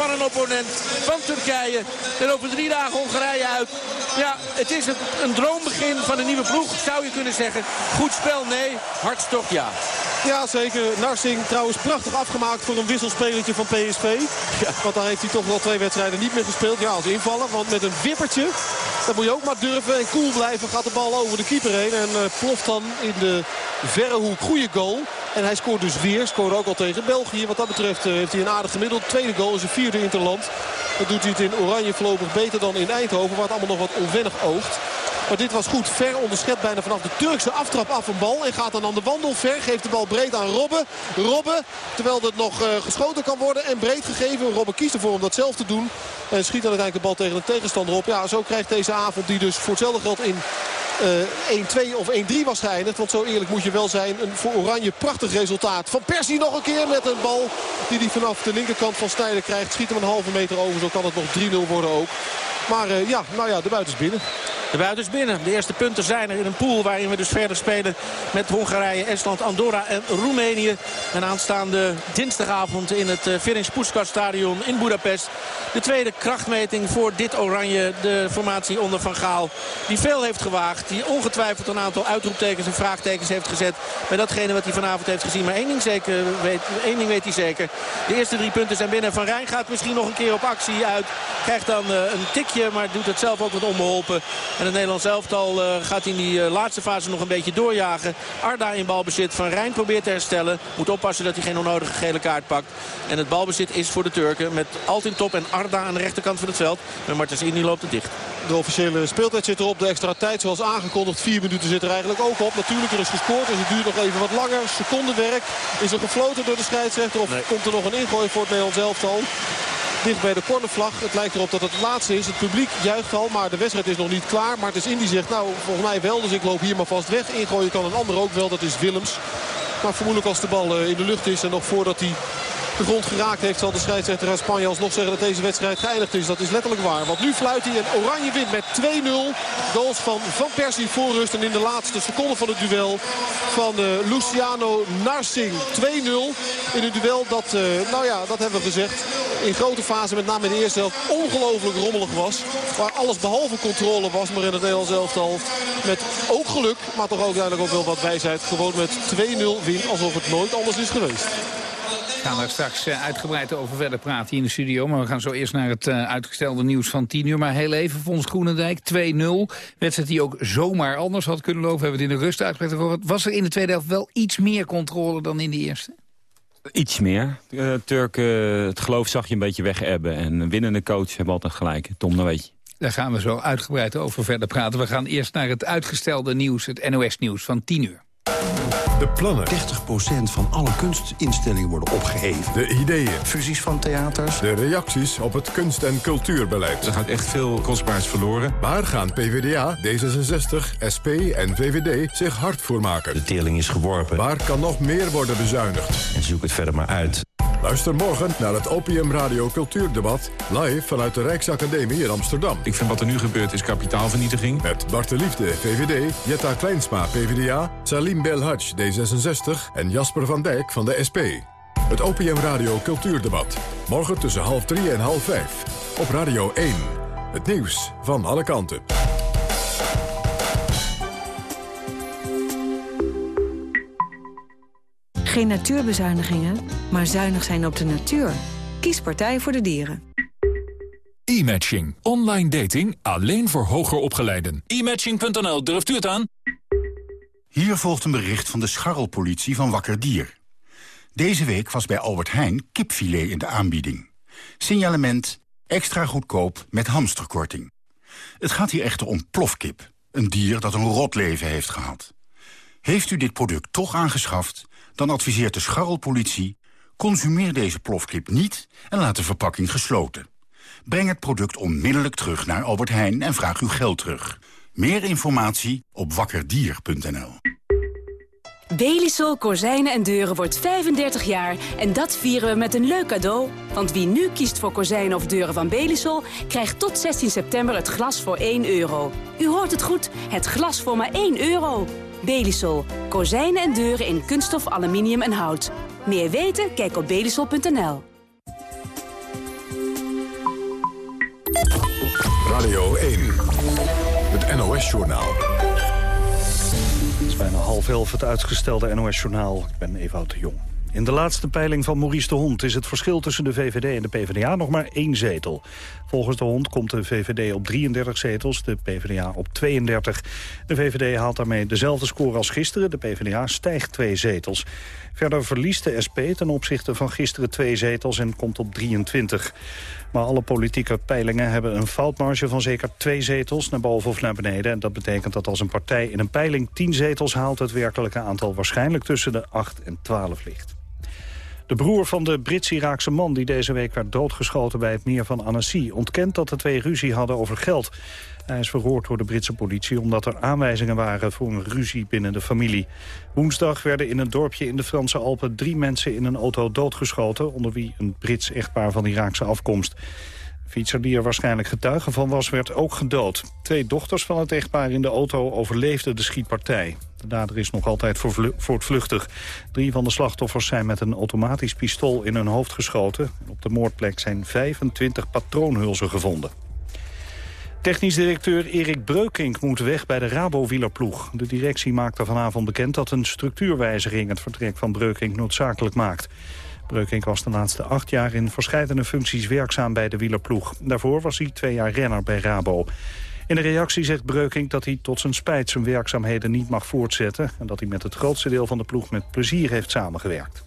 Speaker 2: van een opponent van Turkije. En over drie dagen Hongarije uit. Ja, het is een droombegin van een nieuwe ploeg, zou je kunnen zeggen. Goed spel, nee. Hartstocht, ja.
Speaker 1: Ja, zeker. Narsing trouwens prachtig afgemaakt voor een wisselspelertje van PSV. Ja. Want daar heeft hij toch wel twee wedstrijden niet meer gespeeld. Ja, als invaller. Want met een wippertje, dat moet je ook maar durven. En cool blijven gaat de bal over de keeper heen. En uh, ploft dan in de verre hoek. Goede goal. En hij scoort dus weer. Scoorde ook al tegen België. Wat dat betreft uh, heeft hij een aardig gemiddeld. Tweede goal is een vierde interland. Dat doet hij het in oranje voorlopig beter dan in Eindhoven. Waar het allemaal nog wat onwennig oogt. Maar dit was goed. Ver onderschept bijna vanaf de Turkse aftrap af een bal. En gaat dan aan de wandel ver. Geeft de bal breed aan Robben. Robben, terwijl het nog uh, geschoten kan worden. En breed gegeven. Robben kiest ervoor om dat zelf te doen. En schiet dan uiteindelijk de bal tegen een tegenstander op. Ja, zo krijgt deze avond die dus voor hetzelfde geld in uh, 1-2 of 1-3 was geëindigd. Want zo eerlijk moet je wel zijn. Een voor Oranje prachtig resultaat. Van Persie nog een keer met een bal die hij vanaf de linkerkant van Snijder krijgt. Schiet hem een halve meter over. Zo kan het nog 3-0 worden ook. Maar uh, ja, nou ja, de buiten is binnen.
Speaker 2: De buiten is binnen. De eerste punten zijn er in een pool waarin we dus verder spelen met Hongarije, Estland, Andorra en Roemenië. En aanstaande dinsdagavond in het Ferenc Puskas stadion in Budapest. De tweede krachtmeting voor dit oranje. De formatie onder Van Gaal. Die veel heeft gewaagd. Die ongetwijfeld een aantal uitroeptekens en vraagtekens heeft gezet. Bij datgene wat hij vanavond heeft gezien. Maar één ding, zeker weet, één ding weet hij zeker. De eerste drie punten zijn binnen. Van Rijn gaat misschien nog een keer op actie uit. Krijgt dan uh, een tikje, maar doet het zelf ook wat onbeholpen. En het Nederlands elftal uh, gaat in die uh, laatste fase nog een beetje doorjagen. Arda in balbezit. Van Rijn probeert te herstellen. Moet oppassen dat hij geen onnodige gele kaart pakt. En het balbezit is voor de Turken. Met Altin Top en Arda aan de rechterkant van het veld. Maar Martens Indi loopt het dicht.
Speaker 1: De officiële speeltijd zit erop. De extra tijd zoals aangekondigd. Vier minuten zit er eigenlijk ook op. Natuurlijk er is gescoord. Dus het duurt nog even wat langer. Secondenwerk. Is er gefloten door de scheidsrechter? Of nee. komt er nog een ingooi voor het Nederlands elftal? Dicht bij de cornervlag. Het lijkt erop dat het het laatste is. Het publiek juicht al, maar de wedstrijd is nog niet klaar. Martens Indy zegt, nou, volgens mij wel, dus ik loop hier maar vast weg. Ingooien kan een ander ook wel, dat is Willems. Maar vermoedelijk als de bal in de lucht is en nog voordat hij de grond geraakt heeft... zal de scheidsrechter uit Spanje alsnog zeggen dat deze wedstrijd geëindigd is. Dat is letterlijk waar. Want nu fluit hij en Oranje wint met 2-0. Goals van Van Persie voor rust. En in de laatste seconde van het duel van uh, Luciano Narsing. 2-0 in een duel dat, uh, nou ja, dat hebben we gezegd... in grote fase, met name in de eerste helft, ongelooflijk rommelig was. Waar alles behalve controle was, maar in het Nederlands elftal... met ook geluk, maar toch ook duidelijk ook wel wat wijsheid... gewoon met 2-0 win alsof het nooit anders is geweest.
Speaker 3: We gaan daar straks uh, uitgebreid over verder praten hier in de studio. Maar we gaan zo eerst naar het uh, uitgestelde nieuws van 10 uur. Maar heel even, Fons Groenendijk, 2-0. Wedstrijd die ook zomaar anders had kunnen lopen. We hebben het in de rust uitgebreid over. Was er in de tweede helft wel iets meer controle dan in de eerste?
Speaker 4: Iets meer. Uh, Turken, het geloof zag je een beetje wegebben. En een winnende coach hebben altijd gelijk. Tom, dan weet je.
Speaker 3: Daar gaan we zo uitgebreid over verder praten. We gaan eerst naar het uitgestelde nieuws, het NOS-nieuws van 10 uur.
Speaker 5: De plannen.
Speaker 6: 30% van alle kunstinstellingen worden opgeheven.
Speaker 5: De ideeën.
Speaker 6: Fusies van theaters.
Speaker 5: De reacties op het kunst- en cultuurbeleid.
Speaker 7: Er gaat echt veel kostbaars verloren.
Speaker 5: Waar gaan PvdA, D66, SP en VVD zich hard voor maken?
Speaker 8: De teerling is geworpen.
Speaker 5: Waar kan nog meer worden bezuinigd?
Speaker 8: En zoek het verder maar uit.
Speaker 5: Luister morgen naar het Opium Radio Cultuurdebat... live vanuit de Rijksacademie in Amsterdam.
Speaker 7: Ik vind wat er nu gebeurt is kapitaalvernietiging.
Speaker 5: Met Bart de Liefde, VVD, Jetta Kleinsma, PvdA... Salim Belhaj, D66 en Jasper van Dijk van de SP. Het Opium Radio Cultuurdebat. Morgen tussen half drie en half vijf. Op Radio 1. Het nieuws van alle kanten.
Speaker 9: Geen natuurbezuinigingen, maar zuinig zijn op de natuur. Kies Partij voor de Dieren.
Speaker 10: E-matching. Online dating alleen voor hoger opgeleiden. E-matching.nl, durft u het aan?
Speaker 11: Hier volgt een bericht van de scharrelpolitie van Wakker Dier. Deze week was bij Albert Heijn kipfilet in de aanbieding. Signalement extra goedkoop met hamsterkorting. Het gaat hier echter om plofkip. Een dier dat een rot leven heeft gehad. Heeft u dit product toch aangeschaft dan adviseert de scharrelpolitie... consumeer deze plofkip niet en laat de verpakking gesloten. Breng het product onmiddellijk terug naar Albert Heijn en vraag uw geld terug. Meer informatie op wakkerdier.nl.
Speaker 12: Belisol Kozijnen en Deuren wordt 35 jaar en dat vieren we met een leuk cadeau. Want wie nu kiest voor kozijnen of deuren van Belisol... krijgt tot 16 september het glas voor 1 euro. U hoort het goed, het glas voor maar 1 euro. Belisol. Kozijnen en deuren in kunststof, aluminium en hout. Meer weten? Kijk op belisol.nl.
Speaker 5: Radio 1. Het NOS-journaal.
Speaker 13: Het is bijna half elf het uitgestelde NOS-journaal. Ik ben Ewout de Jong. In de laatste peiling van Maurice de Hond is het verschil tussen de VVD en de PvdA nog maar één zetel. Volgens de Hond komt de VVD op 33 zetels, de PvdA op 32. De VVD haalt daarmee dezelfde score als gisteren, de PvdA stijgt twee zetels. Verder verliest de SP ten opzichte van gisteren twee zetels en komt op 23. Maar alle politieke peilingen hebben een foutmarge van zeker twee zetels... naar boven of naar beneden. En dat betekent dat als een partij in een peiling tien zetels haalt... het werkelijke aantal waarschijnlijk tussen de 8 en 12 ligt. De broer van de Brits-Iraakse man die deze week werd doodgeschoten bij het meer van Annecy... ontkent dat de twee ruzie hadden over geld. Hij is verhoord door de Britse politie omdat er aanwijzingen waren voor een ruzie binnen de familie. Woensdag werden in een dorpje in de Franse Alpen drie mensen in een auto doodgeschoten... onder wie een Brits echtpaar van Iraakse afkomst. De fietser die er waarschijnlijk getuige van was, werd ook gedood. Twee dochters van het echtpaar in de auto overleefden de schietpartij. De dader is nog altijd voortvluchtig. Drie van de slachtoffers zijn met een automatisch pistool in hun hoofd geschoten. Op de moordplek zijn 25 patroonhulzen gevonden. Technisch directeur Erik Breukink moet weg bij de Rabo-wielerploeg. De directie maakte vanavond bekend dat een structuurwijziging... het vertrek van Breukink noodzakelijk maakt. Breukink was de laatste acht jaar in verschillende functies werkzaam bij de wielerploeg. Daarvoor was hij twee jaar renner bij Rabo. In de reactie zegt Breukink dat hij tot zijn spijt zijn werkzaamheden niet mag voortzetten... en dat hij met het grootste deel van de ploeg met plezier heeft samengewerkt.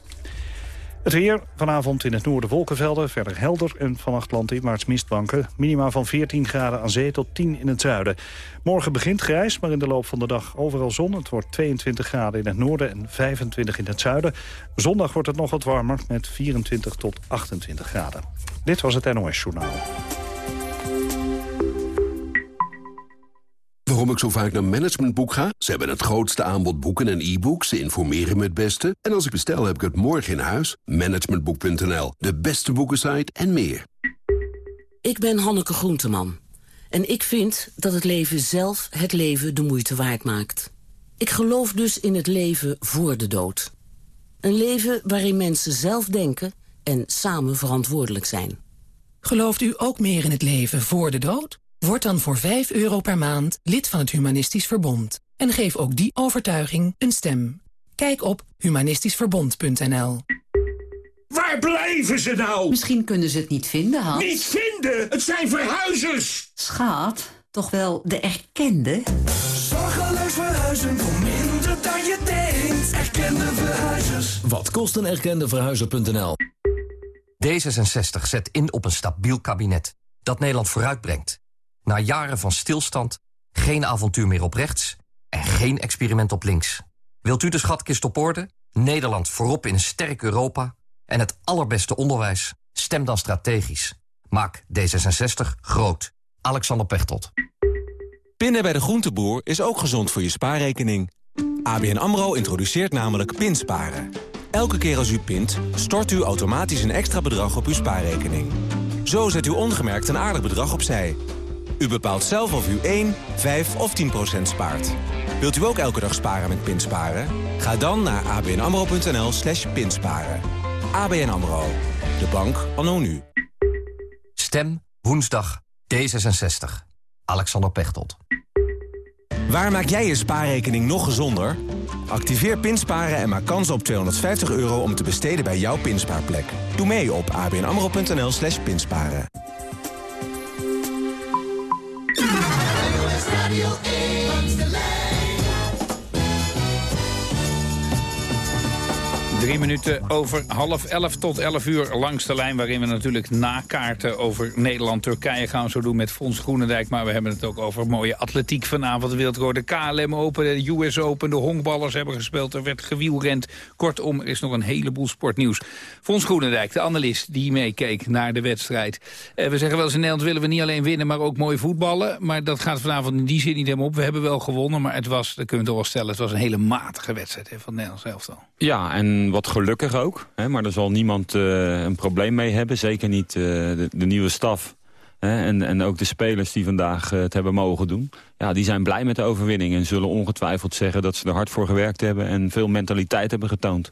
Speaker 13: Het weer, vanavond in het noorden wolkenvelden, verder helder en vannacht landinwaarts mistbanken. Minima van 14 graden aan zee tot 10 in het zuiden. Morgen begint grijs, maar in de loop van de dag overal zon. Het wordt 22 graden in het noorden en 25 in het zuiden. Zondag wordt het nog wat warmer met 24 tot 28 graden. Dit was het NOS Journaal.
Speaker 6: Waarom ik zo vaak naar Managementboek ga? Ze hebben het grootste aanbod boeken en e-books. Ze informeren me het beste. En als ik bestel, heb ik het morgen in huis. Managementboek.nl, de beste boekensite en meer.
Speaker 14: Ik ben Hanneke Groenteman. En ik vind dat het leven zelf het leven de moeite waard maakt. Ik geloof dus in het leven voor de dood. Een leven waarin mensen zelf denken en samen verantwoordelijk zijn.
Speaker 15: Gelooft u ook meer in het leven voor de dood? Word dan voor 5 euro per maand lid van het Humanistisch Verbond. En geef ook die overtuiging een stem. Kijk op humanistischverbond.nl
Speaker 16: Waar blijven ze nou?
Speaker 17: Misschien kunnen ze het niet vinden, Hans.
Speaker 16: Niet vinden? Het zijn verhuizers!
Speaker 17: Schaat, toch wel de erkende?
Speaker 16: Zorgeloos verhuizen voor minder dan je denkt. Erkende verhuizers.
Speaker 18: Wat kost een erkende verhuizer.nl?
Speaker 19: D66 zet in op een stabiel kabinet dat Nederland vooruitbrengt. Na jaren van stilstand, geen avontuur meer op rechts en geen experiment op links. Wilt u de schatkist op orde? Nederland voorop in een sterk Europa en het allerbeste onderwijs? Stem dan strategisch. Maak D66 groot. Alexander Pechtold.
Speaker 20: Pinnen bij de groenteboer is ook gezond voor je spaarrekening. ABN AMRO introduceert namelijk pinsparen. Elke keer als u pint, stort u automatisch een extra bedrag op uw spaarrekening. Zo zet u ongemerkt een aardig bedrag opzij. U bepaalt zelf of u 1, 5 of 10 procent spaart. Wilt u ook elke dag sparen met Pinsparen? Ga dan naar abnamro.nl slash pinsparen. ABN AMRO. De bank anno nu.
Speaker 19: Stem woensdag D66. Alexander Pechtold.
Speaker 20: Waar maak jij je spaarrekening nog gezonder? Activeer Pinsparen en maak kans op 250 euro om te besteden bij jouw pinspaarplek. Doe mee op abnamro.nl slash pinsparen. Radio A.
Speaker 3: Drie minuten over half elf tot elf uur langs de lijn... waarin we natuurlijk nakaarten over Nederland-Turkije gaan zo doen met Fons Groenendijk. Maar we hebben het ook over mooie atletiek vanavond. De KLM Open, de US Open, de honkballers hebben gespeeld. Er werd gewielrend. Kortom, er is nog een heleboel sportnieuws. Fons Groenendijk, de analist die meekeek naar de wedstrijd. Eh, we zeggen wel eens in Nederland willen we niet alleen winnen, maar ook mooi voetballen. Maar dat gaat vanavond in die zin niet helemaal op. We hebben wel gewonnen, maar het was, dat kunnen we toch wel stellen... het was een hele matige wedstrijd hè, van Nederland zelf dan.
Speaker 4: Ja, en wat gelukkig ook. Hè, maar er zal niemand uh, een probleem mee hebben. Zeker niet uh, de, nieuwe staf. Hè, en, en ook de spelers die vandaag uh, het hebben mogen doen. Ja, die zijn blij met de overwinning. En zullen ongetwijfeld zeggen dat ze er hard voor gewerkt hebben. En veel mentaliteit hebben getoond.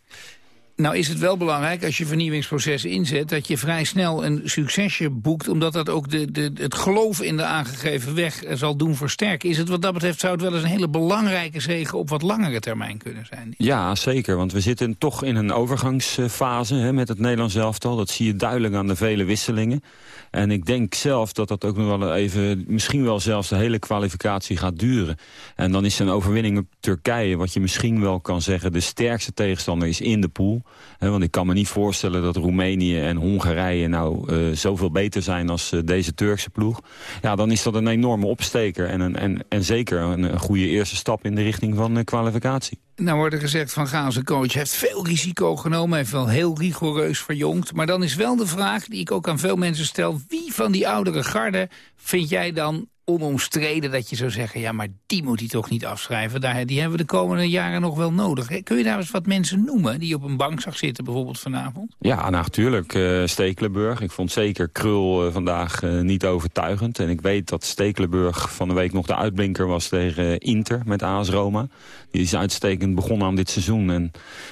Speaker 3: Nou is het wel belangrijk als je vernieuwingsprocessen inzet... dat je vrij snel een succesje boekt... omdat dat ook de, de, het geloof in de aangegeven weg zal doen versterken. Is het wat dat betreft zou het wel eens een hele belangrijke zegen... op wat langere termijn kunnen zijn?
Speaker 4: Ja, zeker. Want we zitten toch in een overgangsfase hè, met het Nederlands elftal. Dat zie je duidelijk aan de vele wisselingen. En ik denk zelf dat dat ook nog wel even... misschien wel zelfs de hele kwalificatie gaat duren. En dan is een overwinning op Turkije... wat je misschien wel kan zeggen de sterkste tegenstander is in de pool. Want ik kan me niet voorstellen dat Roemenië en Hongarije... nou uh, zoveel beter zijn als uh, deze Turkse ploeg. Ja, dan is dat een enorme opsteker. En, een, en, en zeker een, goede eerste stap in de richting van uh, kwalificatie.
Speaker 3: Nou wordt er gezegd van zijn coach, heeft veel risico genomen. heeft wel heel rigoureus verjongd. Maar dan is wel de vraag die ik ook aan veel mensen stel... wie van die oudere garde vind jij dan onomstreden dat je zou zeggen... ja, maar die moet hij toch niet afschrijven. Daar, die hebben we de komende jaren nog wel nodig. Kun je daar eens wat mensen noemen die op een bank zag zitten bijvoorbeeld vanavond?
Speaker 4: Ja, nou natuurlijk. Uh, Stekelenburg. Ik vond zeker Krul uh, vandaag uh, niet overtuigend. En ik weet dat Stekelenburg van de week nog de uitblinker was tegen Inter met AS Roma. Die is uitstekend begonnen aan dit seizoen. En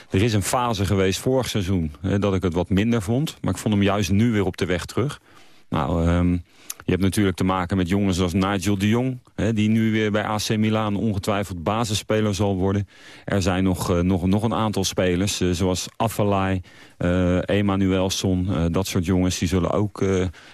Speaker 4: er is een fase geweest vorig seizoen dat ik het wat minder vond. Maar ik vond hem juist nu weer op de weg terug. Nou, um, je hebt natuurlijk te maken met jongens zoals Nigel de Jong... Hè, die nu weer bij AC Milan ongetwijfeld basisspeler zal worden. Er zijn nog, uh, nog, nog een aantal spelers, uh, zoals Affalay, Emanuelson... dat soort jongens, die zullen ook,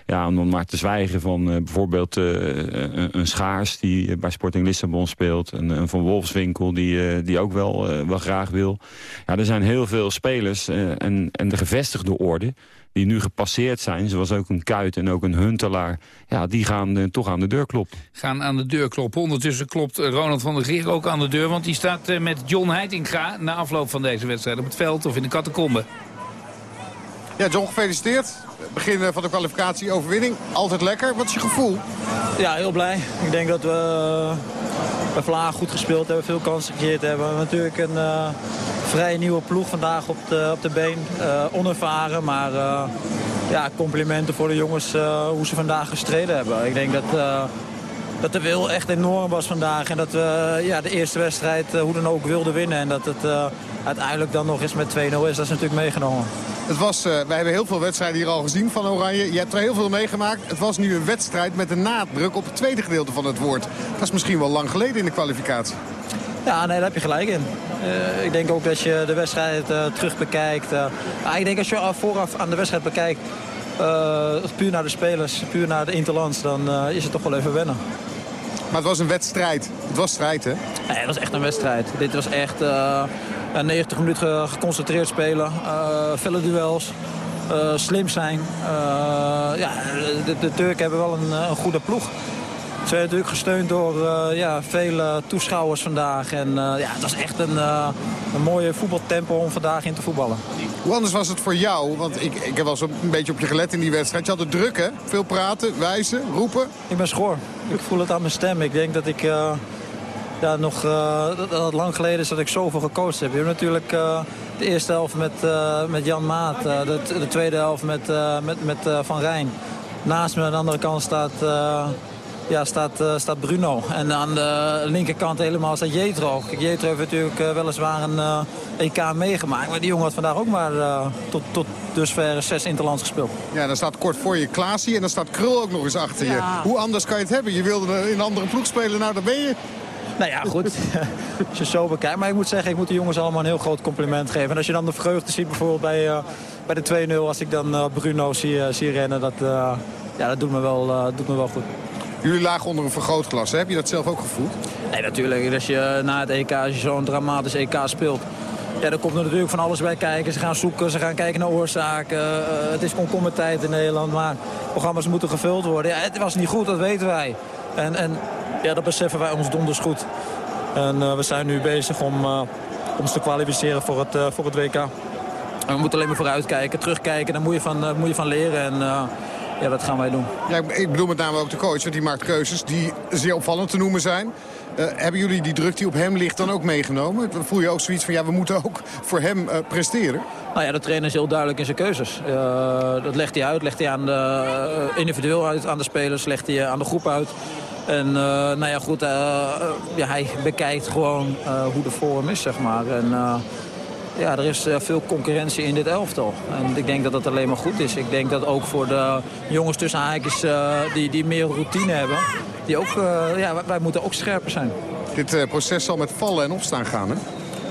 Speaker 4: ja, om maar te zwijgen van bijvoorbeeld een, een Schaars... die bij Sporting Lissabon speelt, een, een Van Wolfswinkel die, die ook wel, wel graag wil. Ja, er zijn heel veel spelers en, en de gevestigde orde die nu gepasseerd zijn, zoals ook een Kuit en ook een Huntelaar... ja, die gaan toch aan de deur kloppen.
Speaker 3: Gaan aan de deur kloppen. Ondertussen klopt Ronald van der Geer ook aan de deur... want die staat met John Heitinga na afloop van deze wedstrijd... op het veld of in de catacombe.
Speaker 21: Ja, John, gefeliciteerd. Begin van de kwalificatie, overwinning. Altijd lekker. Wat is je gevoel?
Speaker 22: Ja, heel blij. Ik denk dat we bij Vlaag goed gespeeld hebben, veel kansen gecreëerd hebben. We natuurlijk een uh, vrij nieuwe ploeg vandaag op de, op de been. Onervaren, maar ja, complimenten voor de jongens hoe ze vandaag gestreden hebben. Ik denk dat, dat de wil echt enorm was vandaag. En dat we ja, de eerste wedstrijd hoe dan ook wilden winnen. En dat het uiteindelijk dan nog eens met 2-0 is. Dat is natuurlijk meegenomen.
Speaker 21: Het was, uh, wij hebben heel veel wedstrijden hier al gezien van Oranje. Je hebt er heel veel meegemaakt. Het was nu een wedstrijd met een nadruk op het tweede gedeelte van het woord. Dat is misschien wel lang geleden in de kwalificatie.
Speaker 22: Ja, nee, daar heb je gelijk in. Uh, ik denk ook dat je de wedstrijd uh, terug bekijkt. ik denk als je vooraf aan de wedstrijd bekijkt... puur naar de spelers, puur naar de interlands... dan is het toch wel even wennen.
Speaker 21: Maar het was een wedstrijd. Het was strijd, hè?
Speaker 22: Nee, het was echt een wedstrijd. Dit was echt... 90 minuten geconcentreerd spelen. Uh, felle duels. Uh, slim zijn. Uh, ja, de, de, Turken hebben wel een, een goede ploeg. Ze zijn natuurlijk gesteund door uh, ja, vele toeschouwers vandaag. En uh, ja, het was echt een, uh, een mooie voetbaltempo om vandaag in te voetballen.
Speaker 21: Hoe anders was het voor jou? Want ik, ik heb wel zo een beetje op je gelet in die wedstrijd. Je had het druk, hè? Veel praten, wijzen, roepen.
Speaker 22: Ik ben schoor. Ik voel het aan mijn stem. Ik denk dat ik ja, nog uh, dat, lang geleden is dat ik zoveel gecoacht heb. Je hebt natuurlijk uh, de eerste helft met, uh, met Jan Maat. De, de, tweede helft met, met, met Van Rijn. Naast me aan de andere kant staat, ja, staat, staat Bruno. En aan de linkerkant helemaal staat Jetro. Jetro heeft natuurlijk weliswaar een EK meegemaakt. Maar die jongen had vandaag ook maar tot, tot dusver zes interlands gespeeld.
Speaker 21: Ja, dan staat kort voor je Klaasie en dan staat Krul ook nog eens achter ja. je. Hoe anders kan je het hebben? Je wilde in een andere ploeg spelen, nou daar ben je.
Speaker 22: Nou ja, goed. (laughs) als je zo bekijkt. Maar ik moet zeggen, ik moet de jongens allemaal een heel groot compliment geven. En als je dan de vreugde ziet bijvoorbeeld bij, uh, bij de 2-0... als ik dan uh, Bruno zie, uh, zie rennen, dat, ja, dat doet, me wel, doet me wel goed.
Speaker 21: Jullie lagen onder een vergrootglas. Hè? Heb je dat zelf ook gevoeld?
Speaker 22: Nee, natuurlijk. Als je na het EK, als je zo'n dramatisch EK speelt... Ja, er komt er natuurlijk van alles bij kijken. Ze gaan zoeken, ze gaan kijken naar oorzaken. Uh, het is komkommertijd in Nederland, maar programma's moeten gevuld worden. Ja, het was niet goed, dat weten wij. En, en ja, dat beseffen wij ons donders goed. En uh, we zijn nu bezig om uh, ons te kwalificeren voor het, uh, voor het WK. En we moeten alleen maar vooruitkijken, terugkijken. Daar moet je van, moet je van leren. En ja, dat gaan wij doen.
Speaker 21: Ja, ik bedoel met name ook de coach, want die maakt keuzes die zeer opvallend te noemen zijn. Uh, hebben jullie die druk die op hem ligt dan ook meegenomen? Voel je ook zoiets van, ja, we moeten ook voor hem uh, presteren?
Speaker 22: Nou ja, de trainer is heel duidelijk in zijn keuzes. Uh, dat legt hij uit, legt hij aan de, individueel uit aan de spelers, legt hij aan de groep uit. En uh, nou ja, goed, uh, ja, hij bekijkt gewoon uh, hoe de vorm is, zeg maar. En ja, er is eh, veel concurrentie in dit elftal. En ik denk dat dat alleen maar goed is. Ik denk dat ook voor de jongens tussen haakjes die, die meer routine hebben... Die ook, ja, wij, wij, moeten ook scherper zijn.
Speaker 21: Dit proces zal met vallen en opstaan gaan, hè?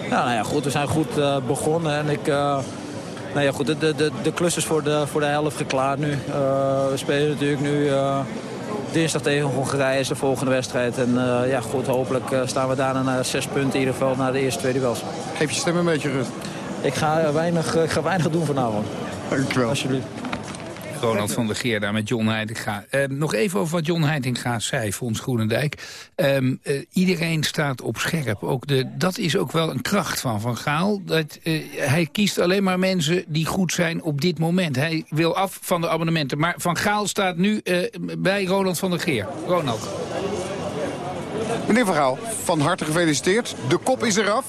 Speaker 22: Ja, nou ja, goed, we zijn goed begonnen. En ik, nou ja, goed, de, de, de klus is voor de, voor de helft geklaard nu. we spelen natuurlijk nu dinsdag tegen Hongarije is de volgende wedstrijd. En uh, ja, goed, hopelijk uh, staan we daarna naar zes punten in ieder geval naar de eerste twee duels.
Speaker 21: Geef je stem een beetje rust.
Speaker 22: Ik ga weinig, ik ga weinig doen vanavond.
Speaker 21: Dankjewel.
Speaker 22: Alsjeblieft.
Speaker 3: Ronald van der Geer daar met John Heitinga. Uh, nog even over wat John Heitinga zei voor ons Groenendijk. Um, uh, iedereen staat op scherp. Ook de, dat is ook wel een kracht van Van Gaal. Dat, uh, hij kiest alleen maar mensen die goed zijn op dit moment. Hij wil af van de abonnementen. Maar Van Gaal staat nu bij Ronald van der Geer. Ronald.
Speaker 21: Meneer Van Gaal, van harte gefeliciteerd. De kop is eraf.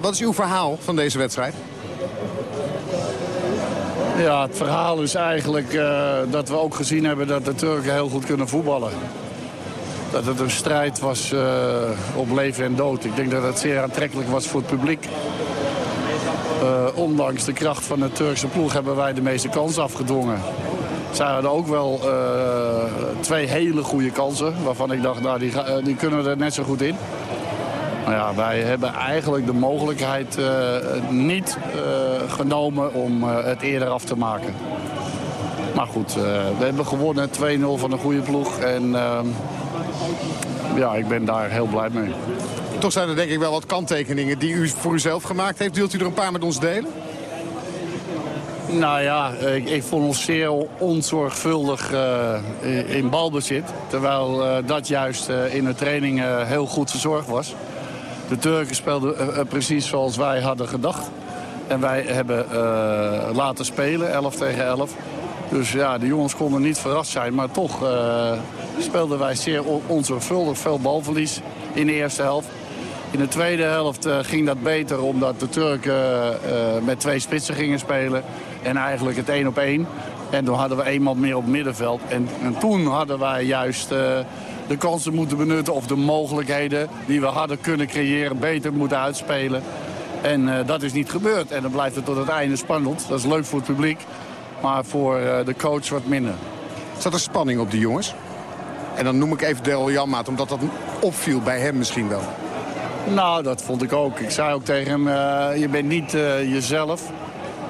Speaker 21: wat is uw verhaal van deze wedstrijd?
Speaker 23: Ja, het verhaal is eigenlijk uh, dat we ook gezien hebben dat de Turken heel goed kunnen voetballen. Dat het een strijd was uh, op leven en dood. Ik denk dat het zeer aantrekkelijk was voor het publiek. Uh, ondanks de kracht van de Turkse ploeg hebben wij de meeste kansen afgedwongen. Zij hadden ook wel twee hele goede kansen. Waarvan ik dacht, nou, die, die kunnen er net zo goed in. Nou ja, wij hebben eigenlijk de mogelijkheid uh, niet uh, genomen om uh, het eerder af te maken. Maar goed, we hebben gewonnen 2-0 van een goede ploeg. En ehm, ja, ik ben daar heel blij mee.
Speaker 21: Toch zijn er denk ik wel wat kanttekeningen die u voor uzelf gemaakt heeft. Wilt u er een paar met ons delen?
Speaker 23: Nou ja, ik, ik vond ons zeer onzorgvuldig uh, in balbezit. Terwijl uh, dat juist uh, in de training heel goed verzorgd was. De Turken speelden uh, precies zoals wij hadden gedacht. En wij hebben uh, laten spelen, 11 tegen 11. Dus ja, de jongens konden niet verrast zijn. Maar toch speelden wij zeer onzorgvuldig. Veel balverlies in de eerste helft. In de tweede helft ging dat beter omdat de Turken met twee spitsen gingen spelen. En eigenlijk het één op één. En toen hadden we eenmaal meer op middenveld. En, en toen hadden wij juist de kansen moeten benutten of de mogelijkheden die we hadden kunnen creëren beter moeten uitspelen. En uh, dat is niet gebeurd. En dan blijft het tot het einde spannend. Dat is leuk voor het publiek, maar voor uh, de coach wat minder.
Speaker 21: Zat er spanning op die jongens? En dan noem ik even Daryl Janmaat, omdat dat opviel bij hem misschien wel.
Speaker 23: Nou, dat vond ik ook. Ik zei ook tegen hem, uh, je bent niet jezelf.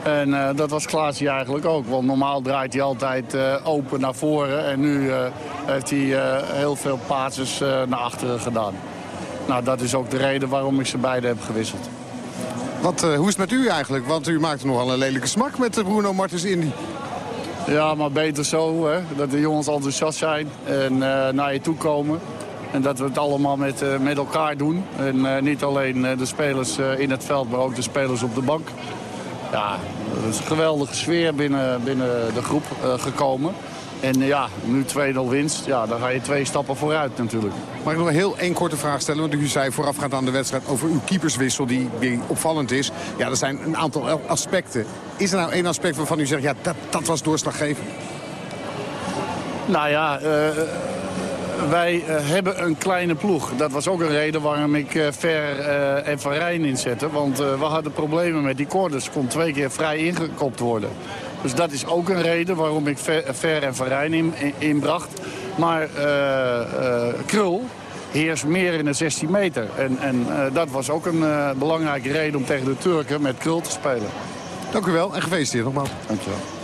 Speaker 23: En uh, dat was Klaasje eigenlijk ook. Want normaal draait hij altijd uh, open naar voren. En nu uh, heeft hij heel veel passes naar achteren gedaan. Nou, dat is ook de reden waarom ik ze beide heb gewisseld.
Speaker 21: Wat, hoe is het met u eigenlijk? Want u maakte nogal een lelijke smak met Bruno Martens Indy.
Speaker 23: Ja, maar beter zo. Hè? Dat de jongens enthousiast zijn en naar je toe komen. En dat we het allemaal met, met elkaar doen. En niet alleen de spelers in het veld, maar ook de spelers op de bank. Ja, het is een geweldige sfeer binnen, binnen de groep uh, gekomen. En uh, ja, nu 2-0 winst, ja, dan ga je twee stappen vooruit natuurlijk.
Speaker 21: Mag ik nog een heel één korte vraag stellen? Want u zei voorafgaand aan de wedstrijd over uw keeperswissel die, die opvallend is. Ja, er zijn een aantal aspecten. Is er nou één aspect waarvan u zegt, ja, dat, dat was doorslaggevend?
Speaker 23: Nou ja, uh, wij uh, hebben een kleine ploeg. Dat was ook een reden waarom ik uh, Ver uh, en Van Rijn inzette. Want we hadden problemen met die corners. kon twee keer vrij ingekopt worden. Dus dat is ook een reden waarom ik Ver, en Van Rijn in, in, inbracht. Maar Krul heerst meer in de 16 meter. En, en dat was ook een belangrijke reden om tegen de Turken met Krul te spelen.
Speaker 21: Dank u wel en gefeliciteerd nogmaals.
Speaker 23: Dank je wel.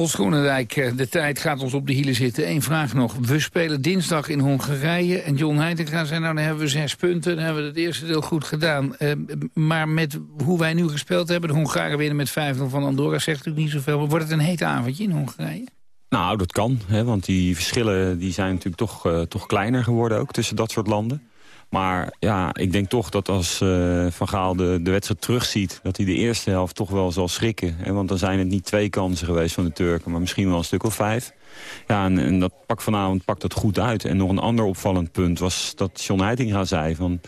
Speaker 3: Volgens Groenendijk, de tijd gaat ons op de hielen zitten. Eén vraag nog. We spelen dinsdag in Hongarije. En John Heitinga zei, nou dan hebben we zes punten. Dan hebben we het eerste deel goed gedaan. Uh, maar met hoe wij nu gespeeld hebben... de Hongaren winnen met 5-0 van Andorra, zegt natuurlijk niet zoveel. Maar wordt het een heet avondje in Hongarije?
Speaker 4: Nou, dat kan. Hè, want die verschillen die zijn natuurlijk toch, uh, toch kleiner geworden ook tussen dat soort landen. Maar ja, ik denk toch dat als uh, Van Gaal de, de wedstrijd terugziet... dat hij de eerste helft toch wel zal schrikken. Hè? Want dan zijn het niet twee kansen geweest van de Turken... maar misschien wel een stuk of vijf. Ja, en, en dat pakt vanavond pakt dat goed uit. En nog een ander opvallend punt was dat John Heitinga zei... Van,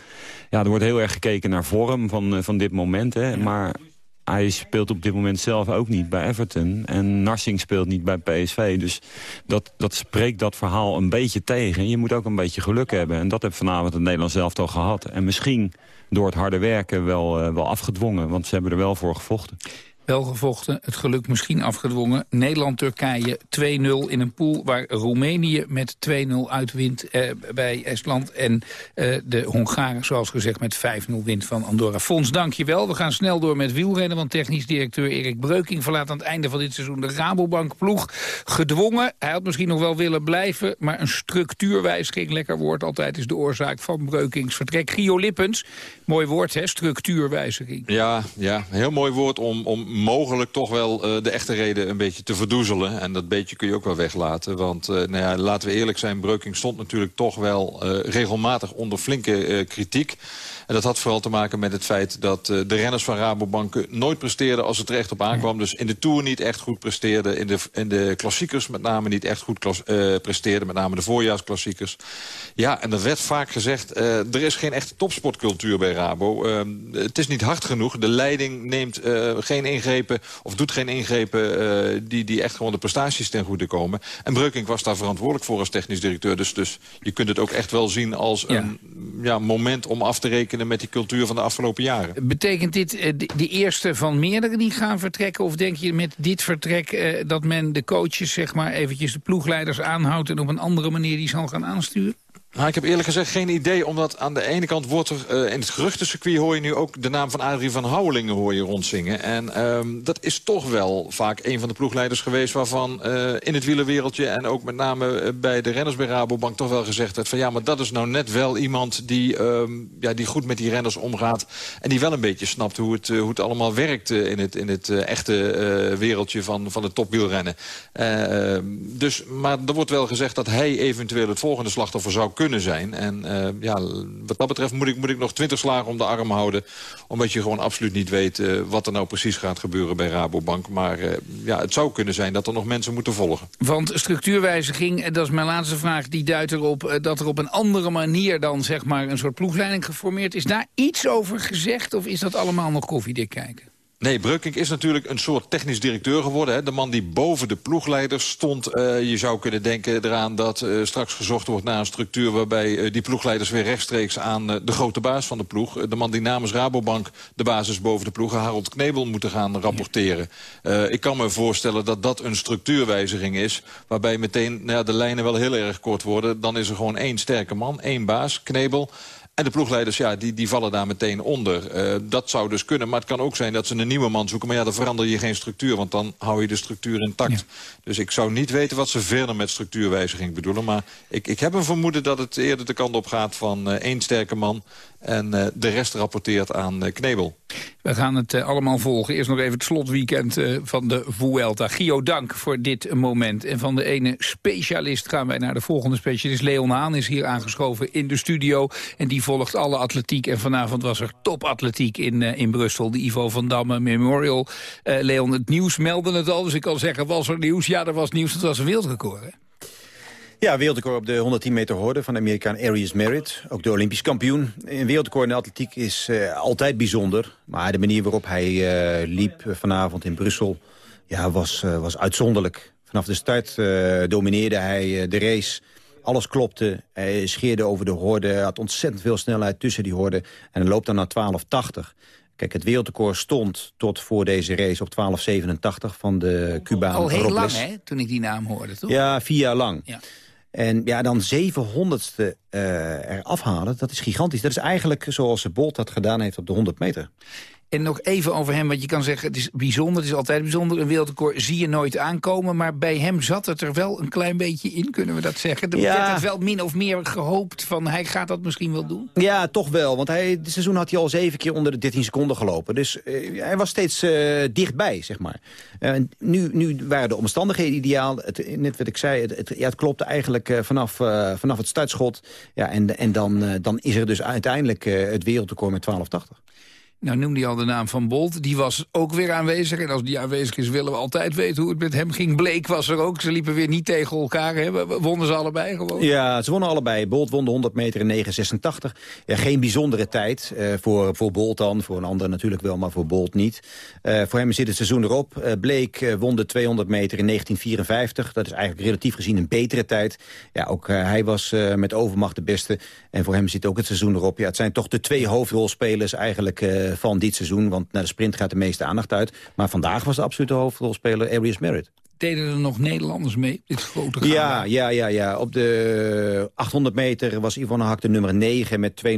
Speaker 4: ja, er wordt heel erg gekeken naar vorm van, van dit moment. Hè? Maar hij speelt op dit moment zelf ook niet bij Everton. En Narsing speelt niet bij PSV. Dus dat, dat spreekt dat verhaal een beetje tegen. Je moet ook een beetje geluk hebben. En dat heeft vanavond het Nederlands zelf al gehad. En misschien door het harde werken wel, uh, wel afgedwongen. Want ze hebben er wel voor gevochten
Speaker 3: wel gevochten, het geluk misschien afgedwongen. Nederland-Turkije 2-0 in een pool waar Roemenië met 2-0 uitwint eh, bij Estland. En eh, de Hongaren, zoals gezegd, met 5-0 wint van Andorra. Fons, dank je wel. We gaan snel door met wielrennen, want technisch directeur Erik Breuking verlaat aan het einde van dit seizoen de Rabobank-ploeg. Gedwongen, hij had misschien nog wel willen blijven, maar een structuurwijziging, lekker woord altijd, is de oorzaak van Breukings vertrek. Gio Lippens, mooi woord hè, structuurwijziging.
Speaker 24: Ja, ja, heel mooi woord om, om mogelijk toch wel uh, de echte reden een beetje te verdoezelen. En dat beetje kun je ook wel weglaten. Want uh, nou ja, laten we eerlijk zijn, Breuking stond natuurlijk toch wel uh, regelmatig onder flinke kritiek. En dat had vooral te maken met het feit dat uh, de renners van Rabobank nooit presteerden als het er echt op aankwam. Dus in de Tour niet echt goed presteerden. In de, in de klassiekers met name niet echt goed klas, uh, presteerden. Met name de voorjaarsklassiekers. Ja, en er werd vaak gezegd, uh, er is geen echte topsportcultuur bij Rabo. het is niet hard genoeg. De leiding neemt geen ingrepen of doet geen ingrepen die, die echt gewoon de prestaties ten goede komen. En Breukink was daar verantwoordelijk voor als technisch directeur. Dus, dus je kunt het ook echt wel zien als ja. een ja, moment om af te rekenen met die cultuur van de afgelopen jaren.
Speaker 3: Betekent dit uh, de, eerste van meerdere die gaan vertrekken? Of denk je met dit vertrek uh, dat men de coaches, zeg maar, eventjes de ploegleiders aanhoudt... en op een andere manier die zal gaan aansturen?
Speaker 24: Nou, ik heb eerlijk gezegd geen idee, omdat aan de ene kant wordt er uh, in het geruchtencircuit hoor je nu ook de naam van Adrie van Houwelingen hoor je rondzingen. En um, dat is toch wel vaak een van de ploegleiders geweest waarvan uh, in het wielerwereldje en ook met name bij de renners bij Rabobank toch wel gezegd werd van ja, maar dat is nou net wel iemand die, um, ja, die goed met die renners omgaat en die wel een beetje snapt hoe het, hoe het allemaal werkt in het, in het echte wereldje van, van het topwielrennen. Ehm, dus, maar er wordt wel gezegd dat hij eventueel het volgende slachtoffer zou kunnen kunnen zijn. En uh, ja, wat dat betreft moet ik, moet ik nog twintig slagen om de arm houden. Omdat je gewoon absoluut niet weet uh, wat er nou precies gaat gebeuren bij Rabobank. Maar uh, ja, het zou kunnen zijn dat er nog mensen moeten volgen.
Speaker 3: Want structuurwijziging, dat is mijn laatste vraag, die duidt erop dat er op een andere manier dan zeg maar een soort ploegleiding geformeerd is. Daar iets over gezegd of is dat allemaal nog koffiedik kijken?
Speaker 24: Nee, Breukink is natuurlijk een soort technisch directeur geworden. Hè? De man die boven de ploegleiders stond. Uh, je zou kunnen denken eraan dat uh, straks gezocht wordt naar een structuur... waarbij uh, die ploegleiders weer rechtstreeks aan de grote baas van de ploeg... de man die namens Rabobank de basis boven de ploegen... Harold Knebel moeten gaan rapporteren. ik kan me voorstellen dat dat een structuurwijziging is... waarbij meteen nou ja, de lijnen wel heel erg kort worden. Dan is er gewoon één sterke man, één baas, Knebel... En de ploegleiders, ja, die, die vallen daar meteen onder. Uh, dat zou dus kunnen, maar het kan ook zijn dat ze een nieuwe man zoeken. Maar ja, dan verander je geen structuur, want dan hou je de structuur intact. Ja. Dus ik zou niet weten wat ze verder met structuurwijziging bedoelen. Maar ik, ik heb een vermoeden dat het eerder de kant op gaat van uh, één sterke man... En uh, de rest rapporteert aan Knebel.
Speaker 3: We gaan het allemaal volgen. Eerst nog even het slotweekend van de Vuelta. Gio, dank voor dit moment. En van de ene specialist gaan wij naar de volgende specialist. Leon Haan is hier aangeschoven in de studio. En die volgt alle atletiek. En vanavond was er topatletiek in, in Brussel. De Ivo van Damme Memorial. Leon, het nieuws meldde het al. Dus ik kan zeggen, was er nieuws? Ja, er was nieuws. Het was een wereldrecord, hè?
Speaker 25: Ja, wereldrecord op de 110 meter horde van de Amerikaan Arius Merritt. Ook de Olympisch kampioen. Een wereldrecord in de atletiek is uh, altijd bijzonder. Maar de manier waarop hij liep vanavond in Brussel ja, was, was uitzonderlijk. Vanaf de start domineerde hij de race. Alles klopte. Hij scheerde over de horde. Had ontzettend veel snelheid tussen die horde. En hij loopt dan naar 12.80. Kijk, het wereldrecord stond tot voor deze race op 12.87 van de Cubaan
Speaker 3: Al heel
Speaker 25: Robles.
Speaker 3: lang, hè, toen ik die naam hoorde, toch?
Speaker 25: Ja, vier jaar lang.
Speaker 3: Ja.
Speaker 25: En ja, dan 700ste uh, eraf halen, dat is gigantisch. Dat is eigenlijk zoals Bolt dat gedaan heeft op de 100 meter.
Speaker 3: En nog even over hem, want je kan zeggen, het is bijzonder, het is altijd bijzonder. Een wereldrecord zie je nooit aankomen, maar bij hem zat het er wel een klein beetje in, kunnen we dat zeggen? Er
Speaker 25: Ja.
Speaker 3: werd het wel min of meer gehoopt van, hij gaat dat misschien wel doen?
Speaker 25: Ja, toch wel. Want hij, dit seizoen had hij al zeven keer onder de 13 seconden gelopen. Dus eh, hij was steeds eh, dichtbij, zeg maar. Eh, nu, nu waren de omstandigheden ideaal. Het, net wat ik zei, het, het, ja, het klopte eigenlijk vanaf, vanaf het startschot. Ja, en en dan, dan is er dus uiteindelijk het wereldrecord met 12,80.
Speaker 3: Nou noemde hij al de naam van Bolt. Die was ook weer aanwezig. En als die aanwezig is, willen we altijd weten hoe het met hem ging. Bleek was er ook. Ze liepen weer niet tegen elkaar. Hè? Wonnen ze allebei gewoon?
Speaker 25: Ja, ze wonnen allebei. Bolt won de 100 meter in 9,86. Ja, geen bijzondere tijd uh, voor, voor Bolt dan. Voor een ander natuurlijk wel, maar voor Bolt niet. Uh, voor hem zit het seizoen erop. Uh, Bleek won de 200 meter in 1954. Dat is eigenlijk relatief gezien een betere tijd. Ja, ook hij was met overmacht de beste. En voor hem zit ook het seizoen erop. Ja, het zijn toch de twee hoofdrolspelers eigenlijk van dit seizoen. Want naar de sprint gaat de meeste aandacht uit. Maar vandaag was de absolute hoofdrolspeler Arias Merritt
Speaker 3: deden er nog Nederlanders mee, dit grote
Speaker 25: Ja, ja, ja, ja. Op de 800 meter was Yvonne Hak de nummer 9 met 2.03.91.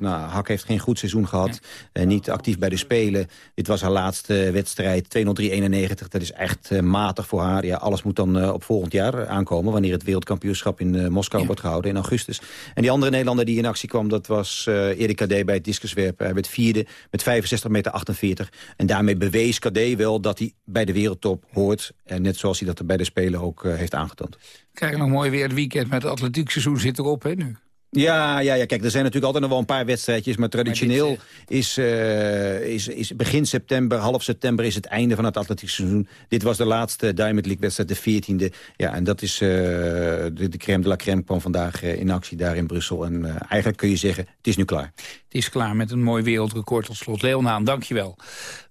Speaker 25: Nou, Hak heeft geen goed seizoen gehad. Ja. Uh, niet actief bij de Spelen. Dit was haar laatste wedstrijd. 2.03.91, dat is echt uh, matig voor haar. Ja, alles moet dan uh, op volgend jaar aankomen... wanneer het wereldkampioenschap in Moskou ja. wordt gehouden in augustus. En die andere Nederlander die in actie kwam... dat was Erik Kadé bij het discuswerpen. Hij werd vierde met 65 meter 48. En daarmee bewees Kadé wel dat hij bij de wereldtop hoort... En net zoals hij dat er bij de Spelen ook uh, heeft aangetoond.
Speaker 3: Krijgen nog mooi weer het weekend met het atletiek zit erop, hè, nu?
Speaker 25: Ja, ja, ja, kijk, er zijn natuurlijk altijd nog wel een paar wedstrijdjes... maar traditioneel maar dit, is, uh, is, is begin september, half september... is het einde van het atletiek seizoen. Dit was de laatste Diamond League-wedstrijd, de veertiende. Ja, en dat is uh, de, de crème de la crème kwam vandaag in actie daar in Brussel. En eigenlijk kun je zeggen, het is nu klaar.
Speaker 3: Het is klaar met een mooi wereldrecord tot slot. Leonaan, dankjewel.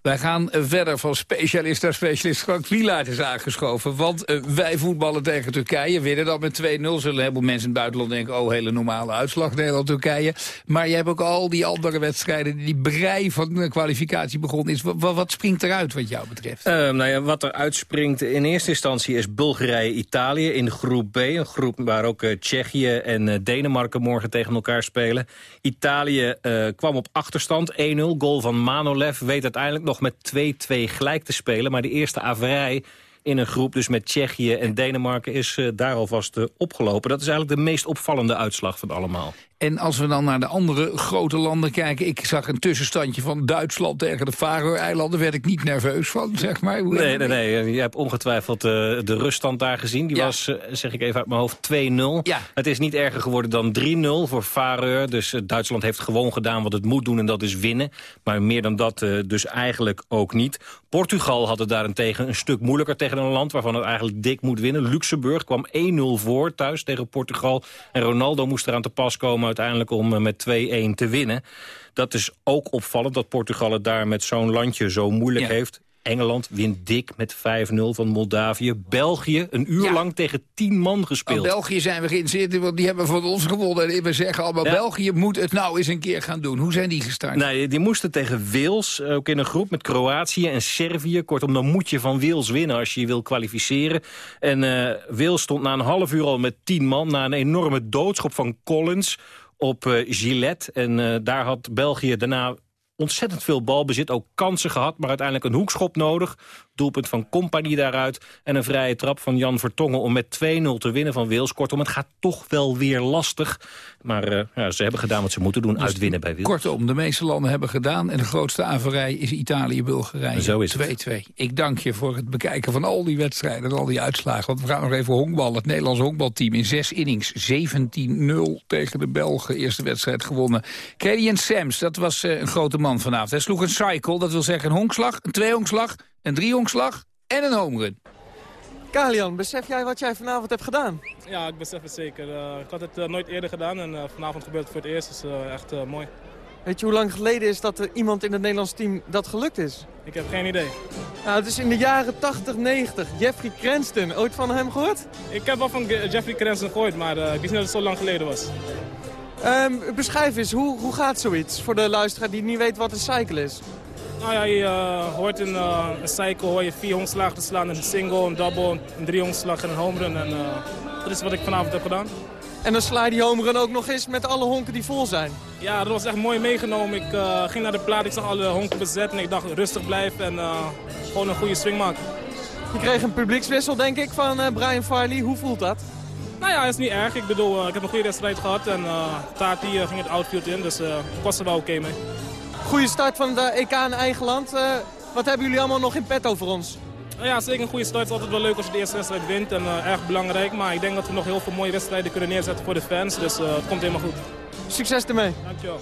Speaker 3: Wij gaan verder van specialist naar specialist. Frank Wielaert is aangeschoven. Want wij voetballen tegen Turkije. Winnen dat met 2-0. Zullen heleboel mensen in het buitenland denken... oh, hele normale uitslag Nederland-Turkije. Maar je hebt ook al die andere wedstrijden... die brei van de kwalificatie begonnen is. Wat, wat springt eruit wat jou betreft?
Speaker 26: Uh, nou ja, wat er uitspringt in eerste instantie is Bulgarije-Italië in groep B. Een groep waar ook uh, Tsjechië en uh, Denemarken morgen tegen elkaar spelen. Italië kwam op achterstand, 1-0. Goal van Manolev weet uiteindelijk nog met 2-2 gelijk te spelen. Maar de eerste averij in een groep, dus met Tsjechië en Denemarken, is uh, daar alvast uh, opgelopen. Dat is eigenlijk de meest opvallende uitslag van allemaal.
Speaker 3: En als we dan naar de andere grote landen kijken... ik zag een tussenstandje van Duitsland tegen de Faroe-eilanden... werd ik niet nerveus van, zeg maar.
Speaker 26: Hoe nee, nee, nee. Je hebt ongetwijfeld uh, de ruststand daar gezien. Die ja. was, uh, zeg ik even uit mijn hoofd, 2-0.
Speaker 3: Ja.
Speaker 26: Het is niet erger geworden dan 3-0 voor Faroe. Dus uh, Duitsland heeft gewoon gedaan wat het moet doen en dat is winnen. Maar meer dan dat dus eigenlijk ook niet. Portugal had het daarentegen een stuk moeilijker tegen een land... waarvan het eigenlijk dik moet winnen. Luxemburg kwam 1-0 voor thuis tegen Portugal. En Ronaldo moest eraan te pas komen uiteindelijk om eh, met 2-1 te winnen. Dat is ook opvallend dat Portugal het daar met zo'n landje zo moeilijk ja. heeft. Engeland wint dik met 5-0 van Moldavië. België een uur ja. lang tegen 10 man gespeeld.
Speaker 3: Oh, België zijn we geïnteresseerd, want die hebben van ons gewonnen. En we zeggen allemaal, ja. België moet het nou eens een keer gaan doen. Hoe zijn die gestart?
Speaker 26: Nee, die moesten tegen Wales, ook in een groep met Kroatië en Servië. Kortom, dan moet je van Wales winnen als je je wil kwalificeren. En uh, Wales stond na een half uur al met 10 man... na een enorme doodschop van Collins op uh, Gillette. En uh, daar had België daarna ontzettend veel balbezit, ook kansen gehad... maar uiteindelijk een hoekschop nodig. Doelpunt van Compagnie daaruit. En een vrije trap van Jan Vertongen om met 2-0 te winnen van Wales. Kortom, het gaat toch wel weer lastig. Maar uh, ja, ze hebben gedaan wat ze moeten doen, dus uitwinnen bij Wales.
Speaker 3: Kortom, de meeste landen hebben gedaan. En de grootste averij is Italië-Bulgarije.
Speaker 26: Zo is
Speaker 3: 2-2. Ik dank je voor het bekijken van al die wedstrijden en al die uitslagen. Want we gaan nog even honkballen. Het Nederlands honkbalteam in zes innings. 17-0 tegen de Belgen. Eerste wedstrijd gewonnen. Credian Sams, dat was uh, een grote man vanavond. Hij sloeg een cycle, dat wil zeggen een honkslag, een tweehonkslag een driehonkslag en een homerun.
Speaker 27: Kalian, besef jij wat jij vanavond hebt gedaan?
Speaker 28: Ja, ik besef het zeker. Uh, ik had het uh, nooit eerder gedaan en uh, vanavond gebeurt het voor het eerst. Dus echt mooi.
Speaker 27: Weet je hoe lang geleden is dat er iemand in het Nederlands team dat gelukt is?
Speaker 28: Ik heb geen idee.
Speaker 27: Nou, het is in de jaren 80, 90. Jeffrey Cranston, ooit van hem gehoord?
Speaker 28: Ik heb wel van Jeffrey Cranston gehoord, maar ik wist niet dat het zo lang geleden was.
Speaker 27: Um, beschrijf eens, hoe, hoe gaat zoiets voor de luisteraar die niet weet wat een cycle is?
Speaker 28: Nou ja, je uh, hoort in uh, een cycle hoor je vier honkslagen te slaan. Een single, een double, een drie en een home run. En uh, dat is wat ik vanavond heb gedaan.
Speaker 27: En dan sla je die home run ook nog eens met alle honken die vol zijn.
Speaker 28: Ja, dat was echt mooi meegenomen. Ik ging naar de plaat, ik zag alle honken bezet en ik dacht rustig blijven en gewoon een goede swing maken.
Speaker 27: Je kreeg een publiekswissel denk ik van Brian Farley. Hoe voelt dat?
Speaker 28: Nou ja, dat is niet erg. Ik bedoel, ik heb een goede wedstrijd gehad en Tati ging het outfield in, dus ik was er wel oké okay mee.
Speaker 27: Goede start van de EK in eigen land. Uh, wat hebben jullie allemaal nog in petto voor ons?
Speaker 28: Nou ja, zeker een goede start. Het is altijd wel leuk als je de eerste wedstrijd wint. En uh, erg belangrijk. Maar ik denk dat we nog heel veel mooie wedstrijden kunnen neerzetten voor de fans. Dus uh, het komt helemaal goed.
Speaker 27: Succes ermee.
Speaker 28: Dankjewel.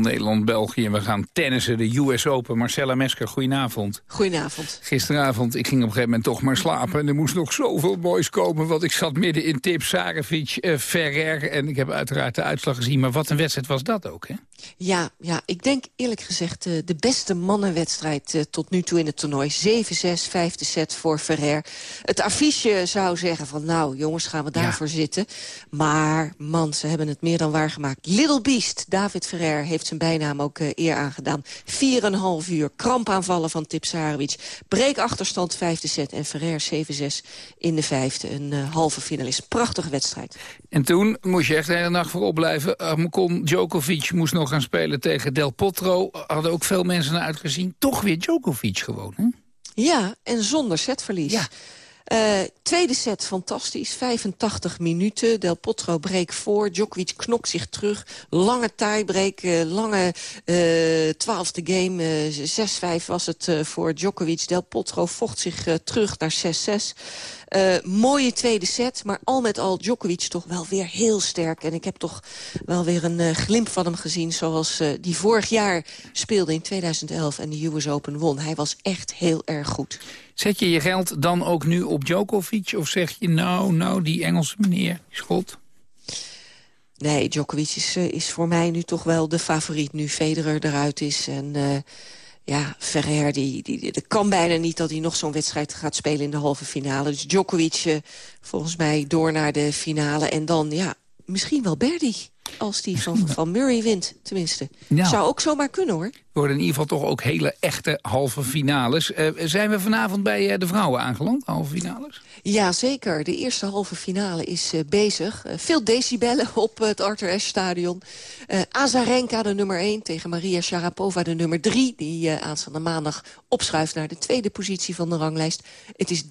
Speaker 3: Nederland-België. En we gaan tennissen, de US Open. Marcella Mesker, goedenavond.
Speaker 29: Goedenavond.
Speaker 3: Gisteravond, ik ging op een gegeven moment toch maar slapen. En er moest nog zoveel moois komen. Want ik zat midden in tip Sarevic, uh, Ferrer. En ik heb uiteraard de uitslag gezien. Maar wat een wedstrijd was dat ook, hè?
Speaker 29: Ja, ja ik denk eerlijk gezegd uh, de beste mannenwedstrijd uh, tot nu toe in het toernooi. 7-6, vijfde set voor Ferrer. Het affiche zou zeggen van nou jongens gaan we daarvoor ja. zitten. Maar man, ze hebben het meer dan waargemaakt. Little Beast, David Ferrer heeft zijn bijnaam ook uh, eer aangedaan. 4,5 uur, krampaanvallen van Tipsarevic. Breekachterstand vijfde set en Ferrer 7-6 in de vijfde. Een halve finalist. Prachtige wedstrijd.
Speaker 3: En toen moest je echt de hele nacht voor opblijven. Uh, kon Djokovic moest nog gaan spelen tegen Del Potro. Hadden ook veel mensen naar uitgezien. Toch weer Djokovic gewoon, hè?
Speaker 29: Ja, en zonder setverlies.
Speaker 3: Ja.
Speaker 29: Uh, tweede set fantastisch, 85 minuten. Del Potro breek voor, Djokovic knokt zich terug. Lange tiebreak, uh, lange uh, twaalfde game. 6-5 was het voor Djokovic. Del Potro vocht zich terug naar 6-6. Uh, mooie tweede set, maar al met al Djokovic toch wel weer heel sterk. En ik heb toch wel weer een uh, glimp van hem gezien... zoals uh, die vorig jaar speelde in 2011 en de US Open won. Hij was echt heel erg goed.
Speaker 3: Zet je je geld dan ook nu op Djokovic? Of zeg je nou, nou, die Engelse meneer, schot?
Speaker 29: Nee, Djokovic is, is voor mij nu toch wel de favoriet. Nu Federer eruit is en ja, Ferrer, die, die, kan bijna niet dat hij nog zo'n wedstrijd gaat spelen in de halve finale. Dus Djokovic uh, volgens mij door naar de finale. En dan, ja, misschien wel Berdy. Als die van, van Murray wint, tenminste. Zou ook zomaar kunnen, hoor.
Speaker 3: worden in ieder geval toch ook hele echte halve finales. Uh, zijn we vanavond bij uh, de vrouwen aangeland, halve finales?
Speaker 29: Ja, zeker. De eerste halve finale is uh, bezig. veel decibellen (laughs) op het Arthur Ashe Stadion. Azarenka de nummer 1 tegen Maria Sharapova de nummer 3... die aanstaande maandag opschuift naar de tweede positie van de ranglijst. Het is 3-2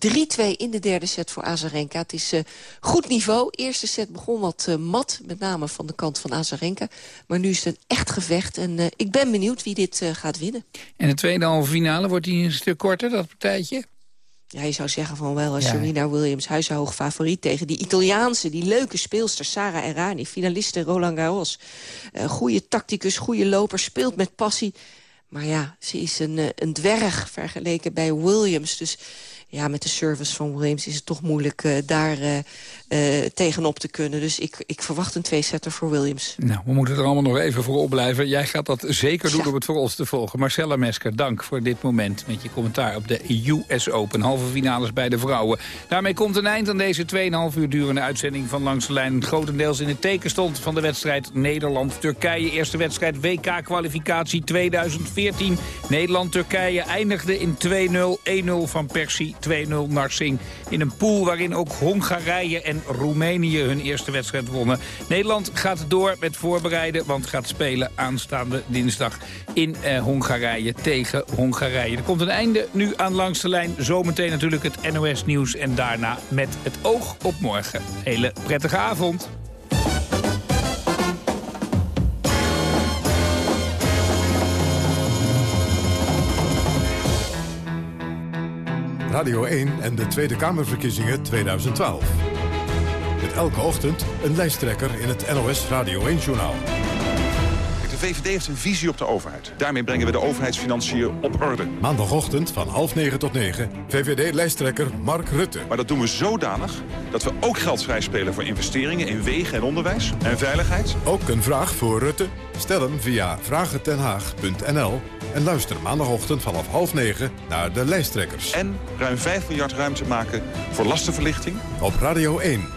Speaker 29: in de derde set voor Azarenka. Het is goed niveau. Eerste set begon wat mat, met name van de kant van Azarenka. Maar nu is het een echt gevecht. En ik ben benieuwd wie dit uh, gaat winnen.
Speaker 3: En de tweede halve finale, wordt die een stuk korter, dat partijtje?
Speaker 29: Ja, je zou zeggen van wel,
Speaker 3: Ja.
Speaker 29: Serena Williams, huishoog favoriet tegen die Italiaanse, die leuke speelster Sara Errani, finaliste Roland Garros. Uh, goede tacticus, goede loper, speelt met passie. Maar ja, ze is een, een dwerg vergeleken bij Williams. Dus ja, met de service van Williams is het toch moeilijk uh, daar uh, uh, tegenop te kunnen. Dus ik, ik verwacht een twee-setter voor Williams.
Speaker 3: Nou, we moeten er allemaal nog even voor opblijven. Jij gaat dat zeker doen ja. om het voor ons te volgen. Marcella Mesker, dank voor dit moment met je commentaar op de US Open. Halve finales bij de vrouwen. Daarmee komt een eind aan deze 2,5 uur durende uitzending van Langs de Lijn. Grotendeels in het teken stond van de wedstrijd Nederland-Turkije. Eerste wedstrijd WK-kwalificatie 2014. Nederland-Turkije eindigde in 2-0, 1-0 van Persie. 2-0 Narsing. In een pool waarin ook Hongarije en Roemenië hun eerste wedstrijd wonnen. Nederland gaat door met voorbereiden, want gaat spelen aanstaande dinsdag in eh, Hongarije tegen Hongarije. Er komt een einde nu aan langs de lijn. Zometeen natuurlijk het NOS Nieuws en daarna met het oog op morgen. Hele prettige avond.
Speaker 5: Radio 1 en de Tweede Kamerverkiezingen 2012. Elke ochtend een lijsttrekker in het NOS Radio 1-journaal.
Speaker 30: De VVD heeft een visie op de overheid. Daarmee brengen we de overheidsfinanciën op orde.
Speaker 5: Maandagochtend van half negen tot negen, VVD-lijsttrekker Mark Rutte.
Speaker 30: Maar dat doen we zodanig dat we ook geld vrijspelen voor investeringen in wegen en onderwijs en veiligheid.
Speaker 5: Ook een vraag voor Rutte? Stel hem via vragentenhaag.nl en luister maandagochtend vanaf half negen naar de lijsttrekkers.
Speaker 30: En ruim 5 miljard ruimte maken voor lastenverlichting.
Speaker 5: Op Radio 1,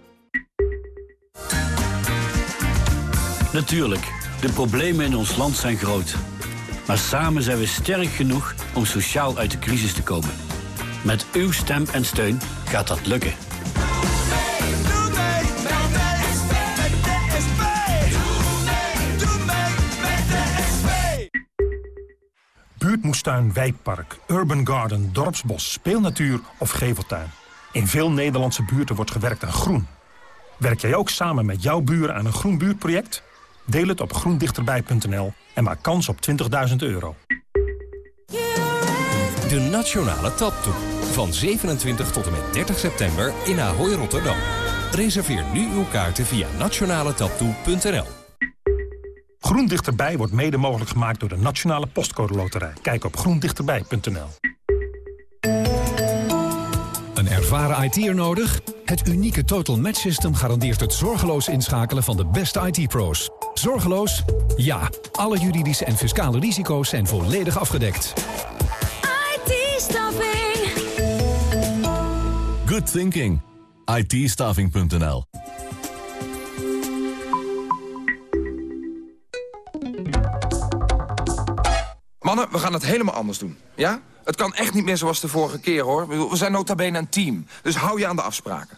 Speaker 31: Natuurlijk, de problemen in ons land zijn groot. Maar samen zijn we sterk genoeg om sociaal uit de crisis te komen. Met uw stem en steun gaat dat lukken.
Speaker 13: buurtmoestuin, wijkpark, urban garden, dorpsbos, speelnatuur of geveltuin. In veel Nederlandse buurten wordt gewerkt aan groen. Werk jij ook samen met jouw buren aan een groen buurtproject? Deel het op groendichterbij.nl en maak kans op 20.000 euro.
Speaker 6: De Nationale Taptoe. Van 27 tot en met 30 september in Ahoy Rotterdam. Reserveer nu uw kaarten via nationaletaptoe.nl.
Speaker 13: Groen Dichterbij wordt mede mogelijk gemaakt door de Nationale Postcode Loterij. Kijk op groendichterbij.nl.
Speaker 32: Een ervaren IT'er nodig? Het unieke Total Match System garandeert het zorgeloos inschakelen van de beste IT-pro's. Zorgeloos? Ja. Alle juridische en fiscale risico's zijn volledig afgedekt.
Speaker 33: IT-staffing.
Speaker 34: Good thinking. itstaving.nl
Speaker 35: Mannen, we gaan het helemaal anders doen. Ja? Het kan echt niet meer zoals de vorige keer, hoor. We zijn nota bene een team. Dus hou je aan de afspraken.